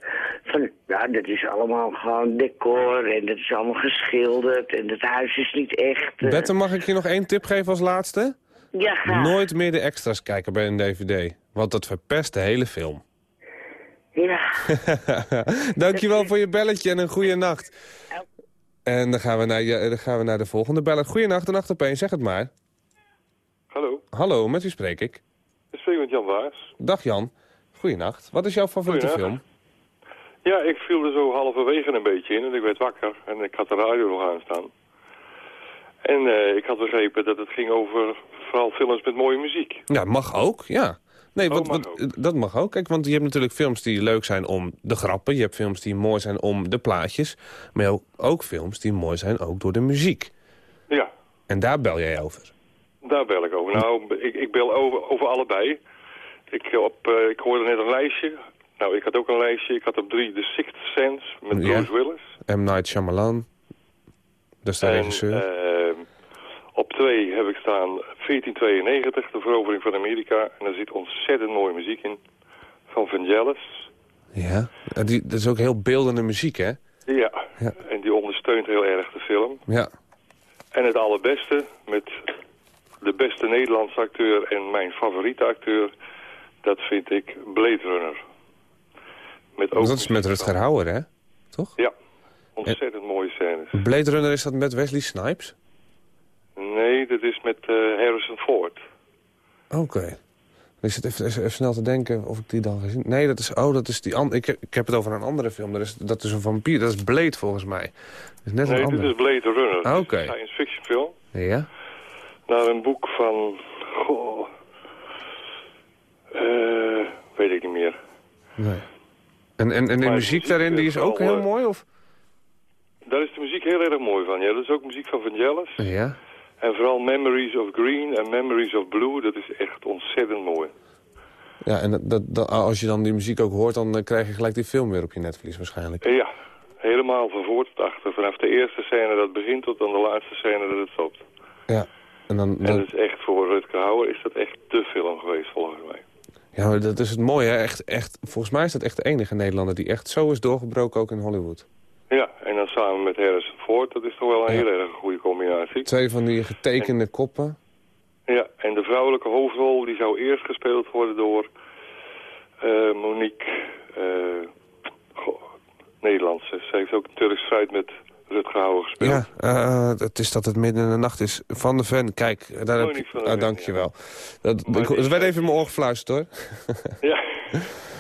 Van, ja, dat is allemaal gewoon decor en dat is allemaal geschilderd en het huis is niet echt. eh.
Bette, mag ik je nog één tip geven als laatste?
Ja, graag.
Nooit meer de extra's kijken bij een dvd. Want dat verpest de hele film.
Ja.
Dankjewel voor je belletje en een goede nacht. En dan gaan we naar, je, dan gaan we naar de volgende beller. Goeienacht, de nacht op één, zeg het maar.
Hallo,
Hallo, met wie spreek ik?
ik spreek met Jan Waars.
Dag Jan. Goeienacht. Wat is jouw favoriete film?
Ja, ik viel er zo halverwege een beetje in en ik werd wakker en ik had de radio nog aanstaan. En eh, ik had begrepen dat het ging over vooral films met mooie muziek.
Ja, mag ook, ja. Nee,
Oh,
wat,
mag
wat- dat mag ook. Kijk, want je hebt natuurlijk films die leuk zijn om de grappen. Je hebt films die mooi zijn om de plaatjes. Maar je hebt ook, ook films die mooi zijn ook door de muziek.
Ja,
En daar bel jij over.
daar bel ik over. Nou, ik, ik bel over, over allebei. Ik, op, eh, ik hoorde net een lijstje. Nou, ik had ook een lijstje. Ik had op drie The Sixth Sense met
Ja.
Bruce Willis.
M. Night Shyamalan. Dat is de
En
regisseur.
eh, op twee heb ik staan 1492, de verovering van Amerika. En daar zit ontzettend mooie muziek in. Van Vangelis.
Ja. Die, dat is ook heel beeldende muziek, hè?
Ja.
Ja.
en die ondersteunt heel erg de film.
Ja.
En het allerbeste met de beste Nederlandse acteur en mijn favoriete acteur... dat vind ik Blade Runner. Met
Dat is met Rutger Hauer, hè? Toch?
Ja, ontzettend mooie scènes.
Blade Runner is dat met Wesley Snipes?
Nee, dat is met eh, Harrison Ford.
Oké. Ik zit even, snel te denken of ik die dan gezien... Nee, dat is... Oh, dat is die an... ik, heb- ik heb het over een andere film. Dat is, dat is een vampier. Dat is Blade, volgens mij. Dat is net
nee,
een
dit
andere.
is Blade Runner.
Ah, oké.
Een science fiction film.
Ja?
Naar een boek van... Goh... eh, weet ik niet meer.
Nee. En, en, en de muziek
muziek
daarin, die
is
ook heel
eh,
mooi, of?
Daar is de muziek heel erg mooi van. Ja, dat is ook muziek van Vangelis.
Ja.
En vooral Memories of Green en Memories of Blue. Dat is echt ontzettend mooi.
Ja, en dat, dat, dat- als je dan die muziek ook hoort, dan eh, krijg je gelijk die film weer op je netvlies waarschijnlijk.
En ja, helemaal van voor tot achter. Vanaf de eerste scène dat begint tot aan de laatste scène dat het stopt.
Ja. En dan,
En
dan-
dat is echt voor Rutger Hauer is dat echt de film geweest volgens mij.
ja, maar dat is het mooie, hè? Echt, echt, volgens mij is dat echt de enige Nederlander die echt zo is doorgebroken, ook in Hollywood.
Ja, en dan samen met Harrison Ford, dat is toch wel een heel erg goede combinatie.
Twee van die getekende koppen.
Ja, en de vrouwelijke hoofdrol die zou eerst gespeeld worden door eh, Monique, eh goh, Nederlandse. Ze heeft ook een Turks fruit met Rutger Hauer gespeeld.
Ja, eh, het is dat het midden in de nacht is. Van de Ven, kijk, daar heb je... Ah,
Ven,
dankjeweld. Dat, ik, het werd even in mijn oor gefluisterd, hoor.
Ja.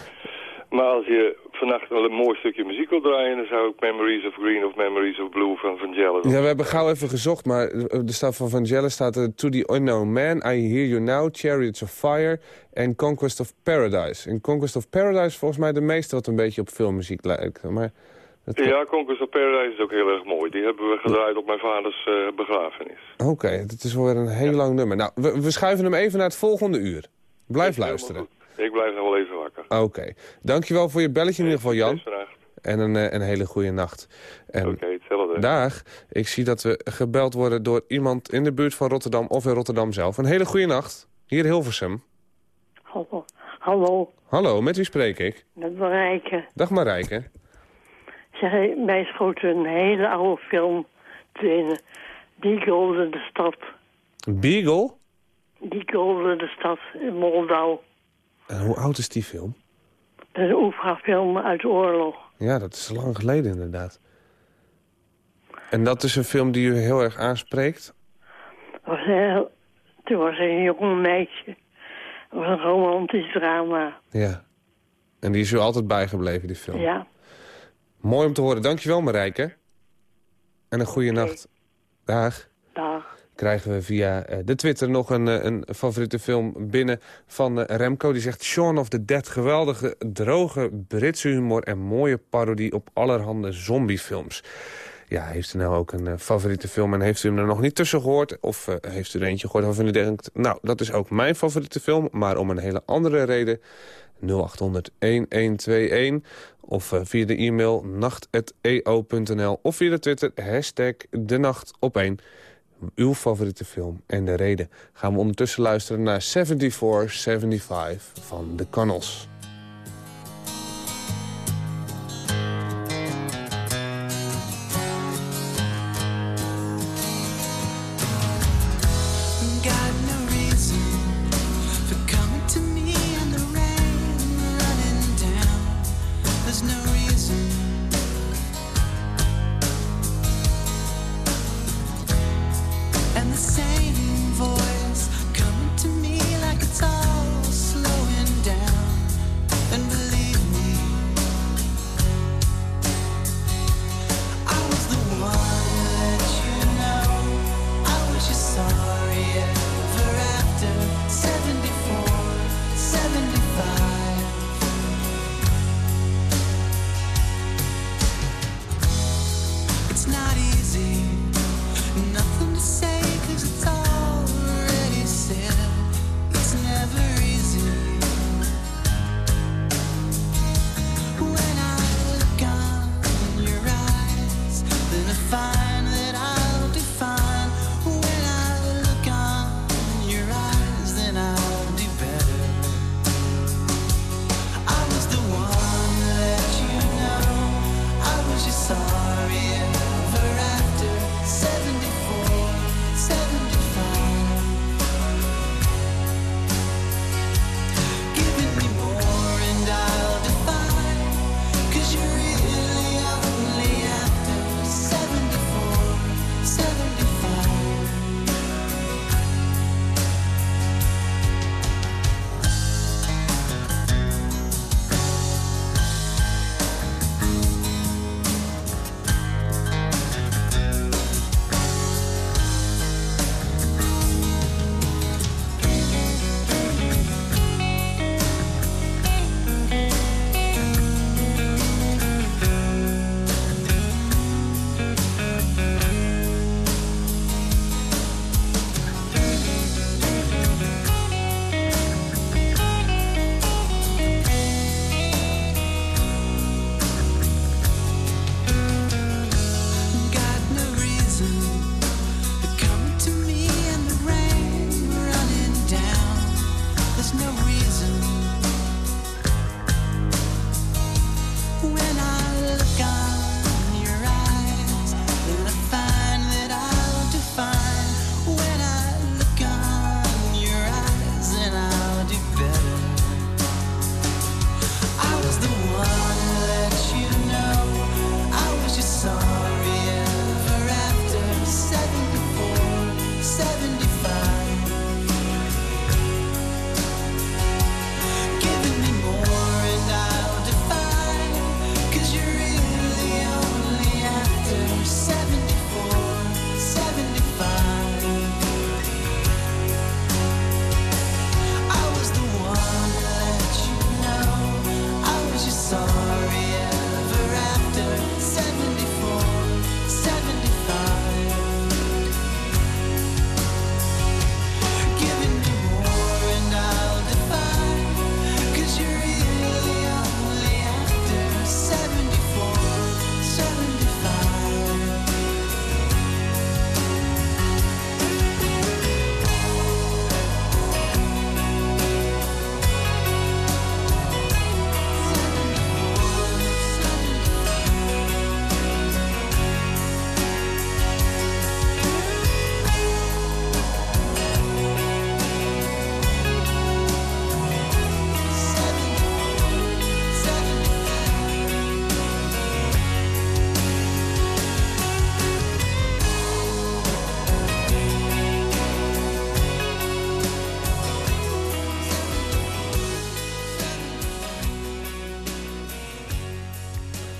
maar als je vannacht wel een mooi stukje muziek wil draaien... dan zou ik Memories of Green of Memories of Blue van Vangelis...
Ja, we hebben gauw even gezocht, maar er staat van Vangelis staat er... To the Unknown Man, I Hear You Now, Chariots of Fire en Conquest of Paradise. En Conquest of Paradise is volgens mij de meeste wat een beetje op filmmuziek lijkt. Maar
Ja, Conquest of Paradise is ook heel erg mooi. Die hebben we gedraaid op mijn vaders eh, begrafenis.
Oké, dat is weer een heel lang nummer. Nou, we, we schuiven hem even naar het volgende uur. Blijf luisteren.
Ik blijf nog wel even wakker.
Oké. Dankjewel voor je belletje in ieder geval, Jan. En een, eh, een hele goede nacht. Oké,
hetzelfde.
Dag. Ik zie dat we gebeld worden door iemand in de buurt van Rotterdam of in Rotterdam zelf. Een hele goede nacht. Hier Hilversum.
Hallo. Hallo,
Hallo, met wie spreek ik?
met Marijke.
Dag Marijke.
Zeg, mij schoot een hele oude film te binnen. Die Golden de Stad.
Beagle?
Die Golden de Stad in Moldau.
En hoe oud is die film?
Dat is een oefenfilm uit de oorlog.
Ja, dat is lang geleden inderdaad. En dat is een film die u heel erg aanspreekt?
Was heel, toen was een jong meisje. Het was een romantisch drama.
Ja. En die is u altijd bijgebleven, die film?
Ja.
Mooi om te horen. Dankjewel, Marijke. En een goede nacht. Dag.
Dag.
Krijgen we via eh, de Twitter nog een, eh, een favoriete film binnen van eh, Remco. Die zegt Shaun of the Dead. Geweldige, droge Britse humor en mooie parodie op allerhande zombiefilms. Ja, heeft u nou ook een favoriete film en heeft u hem er nog niet tussen gehoord? Of heeft u er eentje gehoord waarvan u denkt... nou, dat is ook mijn favoriete film, maar om een hele andere reden... 0800-1121 of via de e-mail nacht.eo.nl of via de Twitter hashtag de nacht op 1. Uw favoriete film en de reden. Gaan we ondertussen luisteren naar 7475 van de Connells.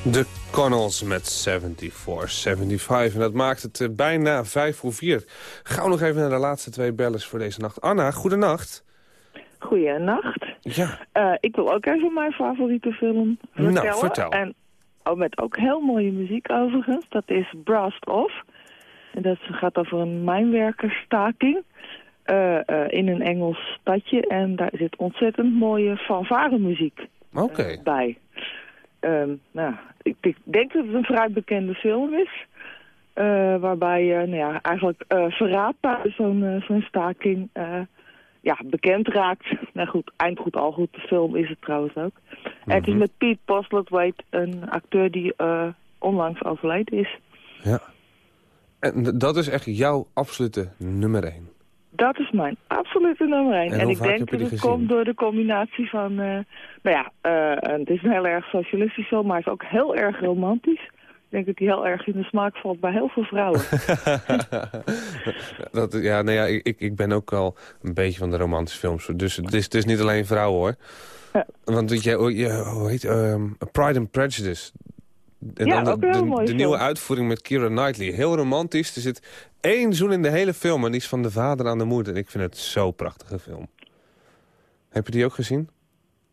De Connells met 74, 75. En dat maakt het eh, bijna 5 voor 4. Gauw nog even naar de laatste twee bellers voor deze nacht. Anna, goedenacht.
Goeienacht.
Ja.
Eh, ik wil ook even mijn favoriete film vertellen.
Nou, vertel.
En oh, met ook heel mooie muziek overigens. Dat is Blast Off. En dat gaat over een mijnwerkersstaking eh, in een Engels stadje. En daar zit ontzettend mooie fanfare-muziek
Oké.
bij. Ehm, nou, ik, denk dat het een vrij bekende film is. eh, waarbij je nou ja, eigenlijk eh verraad tijdens zo'n eh, zo'n staking eh, ja, bekend raakt. Nou goed, eind goed al goed. De film is het trouwens ook. En het is met Pete Postlethwaite, een acteur die eh, onlangs overleden is.
Ja. En dat is echt jouw absolute nummer 1.
Dat is mijn absolute nummer één.
En
ik denk dat het
gezien?
komt door de combinatie van... eh, nou ja, eh, het is een heel erg socialistisch film, maar het is ook heel erg romantisch. Ik denk dat die heel erg in de smaak valt bij heel veel vrouwen.
dat, ja, nou ja, ik, ik- ben ook al een beetje van de romantische films. Dus het is, het is niet alleen vrouwen hoor. Want weet je, hoe- je, hoe heet ehm, Pride and Prejudice. En
Ja,
dan
ook
de,
een heel
de,
mooie
de nieuwe uitvoering met Keira Knightley. Heel romantisch. Er zit één zoen in de hele film en die is van de vader aan de moeder. En ik vind het zo'n prachtige film. Heb je die ook gezien?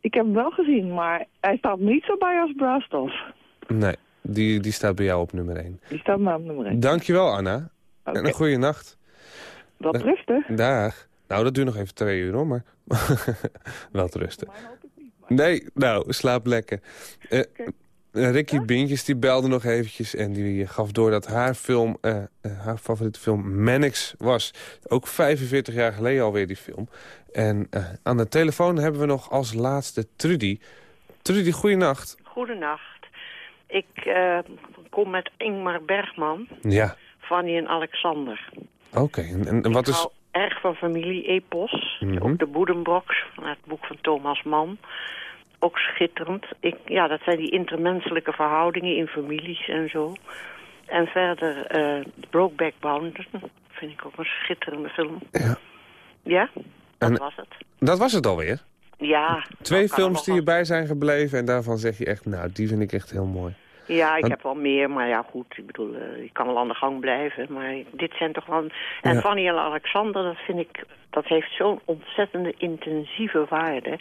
ik heb hem wel gezien, maar hij staat niet zo bij als Brastoff.
Nee, die, die staat bij jou op nummer 1.
Die staat maar op nummer één.
Dankjewel Anna. En een goede nacht.
Wat rusten.
Dag. Nou, dat duurt nog even twee uur hoor, maar wel te rusten. Nee, nou, slaap lekker. Eh, Ricky Bintjes die belde nog eventjes en die gaf door dat haar film, eh, eh, haar favoriete film Mannix was. Ook 45 jaar geleden alweer die film. En eh, aan de telefoon hebben we nog als laatste Trudy. Trudy, goeienacht.
Goedenacht. Ik eh, kom met Ingmar Bergman,
Ja,
Fanny en Alexander.
oké. En, en, en wat is...
erg van familie-epos.
Mhm.
Ook de Boedenbroks, van het boek van Thomas Mann. Ook schitterend. Ik, ja, dat zijn die intermenselijke verhoudingen in families en zo. En verder eh Brokeback Mountain vind ik ook een schitterende film.
Ja.
Ja, dat
En-
was het.
Dat was het alweer.
Ja,
Twee films die erbij zijn gebleven en daarvan zeg je echt, nou, die vind ik echt heel mooi.
Ja, ik heb wel meer, maar ja goed, ik bedoel, eh, je kan wel aan de gang blijven. Maar dit zijn toch wel... En
Ja.
Fanny en Alexander, dat vind ik, dat heeft zo'n ontzettende intensieve waarde.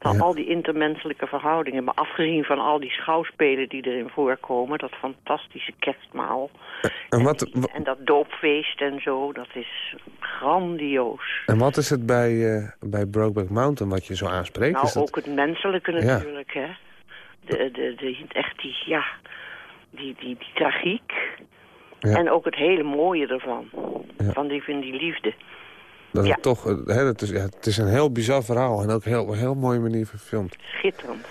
Van al die intermenselijke verhoudingen. Maar afgezien van al die schouwspelen die erin voorkomen, dat fantastische kerstmaal.
En wat, wa-
En dat doopfeest en zo, dat is grandioos.
en wat is het bij, eh, bij Brokeback Mountain wat je zo aanspreekt?
Nou,
is dat...
ook het menselijke
Ja.
natuurlijk, hè. De, de, de, echt die, ja, die, die, die tragiek.
Ja.
En ook het hele mooie ervan. Van die, van die liefde.
Dat
Ja.
het toch, eh, hè, het, is, ja, het is een heel bizar verhaal en ook heel, een heel mooie manier verfilmd.
Schitterend.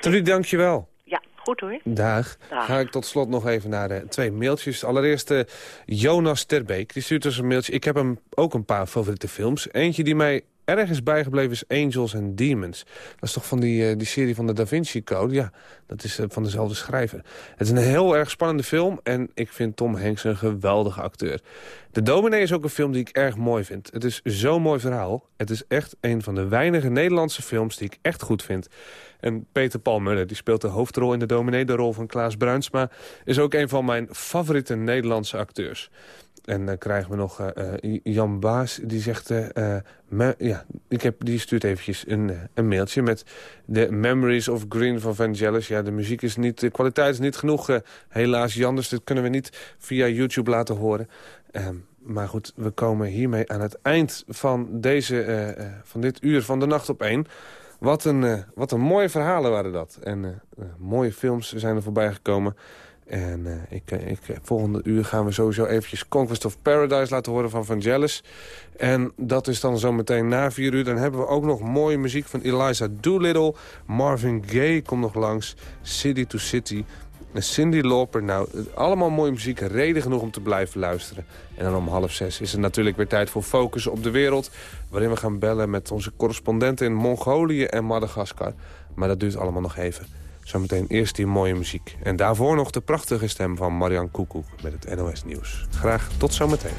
Trudy, dankjewel.
Ja, goed hoor.
Dag.
Dag.
Ga ik tot slot nog even naar de twee mailtjes. Allereerst eh, Jonas Terbeek. Die stuurt ons een mailtje. Ik heb hem ook een paar favoriete films. Eentje die mij erg is bijgebleven is Angels and Demons. Dat is toch van die, eh, die serie van de Da Vinci Code? Ja, dat is eh, van dezelfde schrijver. Het is een heel erg spannende film en ik vind Tom Hanks een geweldige acteur. De Dominee is ook een film die ik erg mooi vind. Het is zo'n mooi verhaal. Het is echt een van de weinige Nederlandse films die ik echt goed vind. En Peter Paul Muller, die speelt de hoofdrol in de Dominee. De rol van Klaas Bruinsma is ook een van mijn favoriete Nederlandse acteurs. En dan krijgen we nog eh, eh, Jan Baas, die zegt... eh, eh, ja, ik heb, die stuurt eventjes een, eh, een mailtje met de Memories of Green van Vangelis. Ja, de muziek is niet, de kwaliteit is niet genoeg, eh, helaas Jan. Dus dit kunnen we niet via YouTube laten horen. Ehm, maar goed, we komen hiermee aan het eind van, deze, eh, eh, van dit uur van de Nacht op 1. Wat een, wat een mooie verhalen waren dat. En mooie films zijn er voorbij gekomen. En eh, ik, eh, ik, eh, volgende uur gaan we sowieso eventjes Conquest of Paradise laten horen van Vangelis. En dat is dan zometeen na vier uur. Dan hebben we ook nog mooie muziek van Eliza Doolittle. Marvin Gaye komt nog langs. City to City. Cindy Lauper. Nou, allemaal mooie muziek. Reden genoeg om te blijven luisteren. En dan om half zes is het natuurlijk weer tijd voor Focus op de Wereld. Waarin we gaan bellen met onze correspondenten in Mongolië en Madagaskar. Maar dat duurt allemaal nog even. Zometeen eerst die mooie muziek. En daarvoor nog de prachtige stem van Marian Koekoek met het NOS Nieuws. Graag tot zometeen.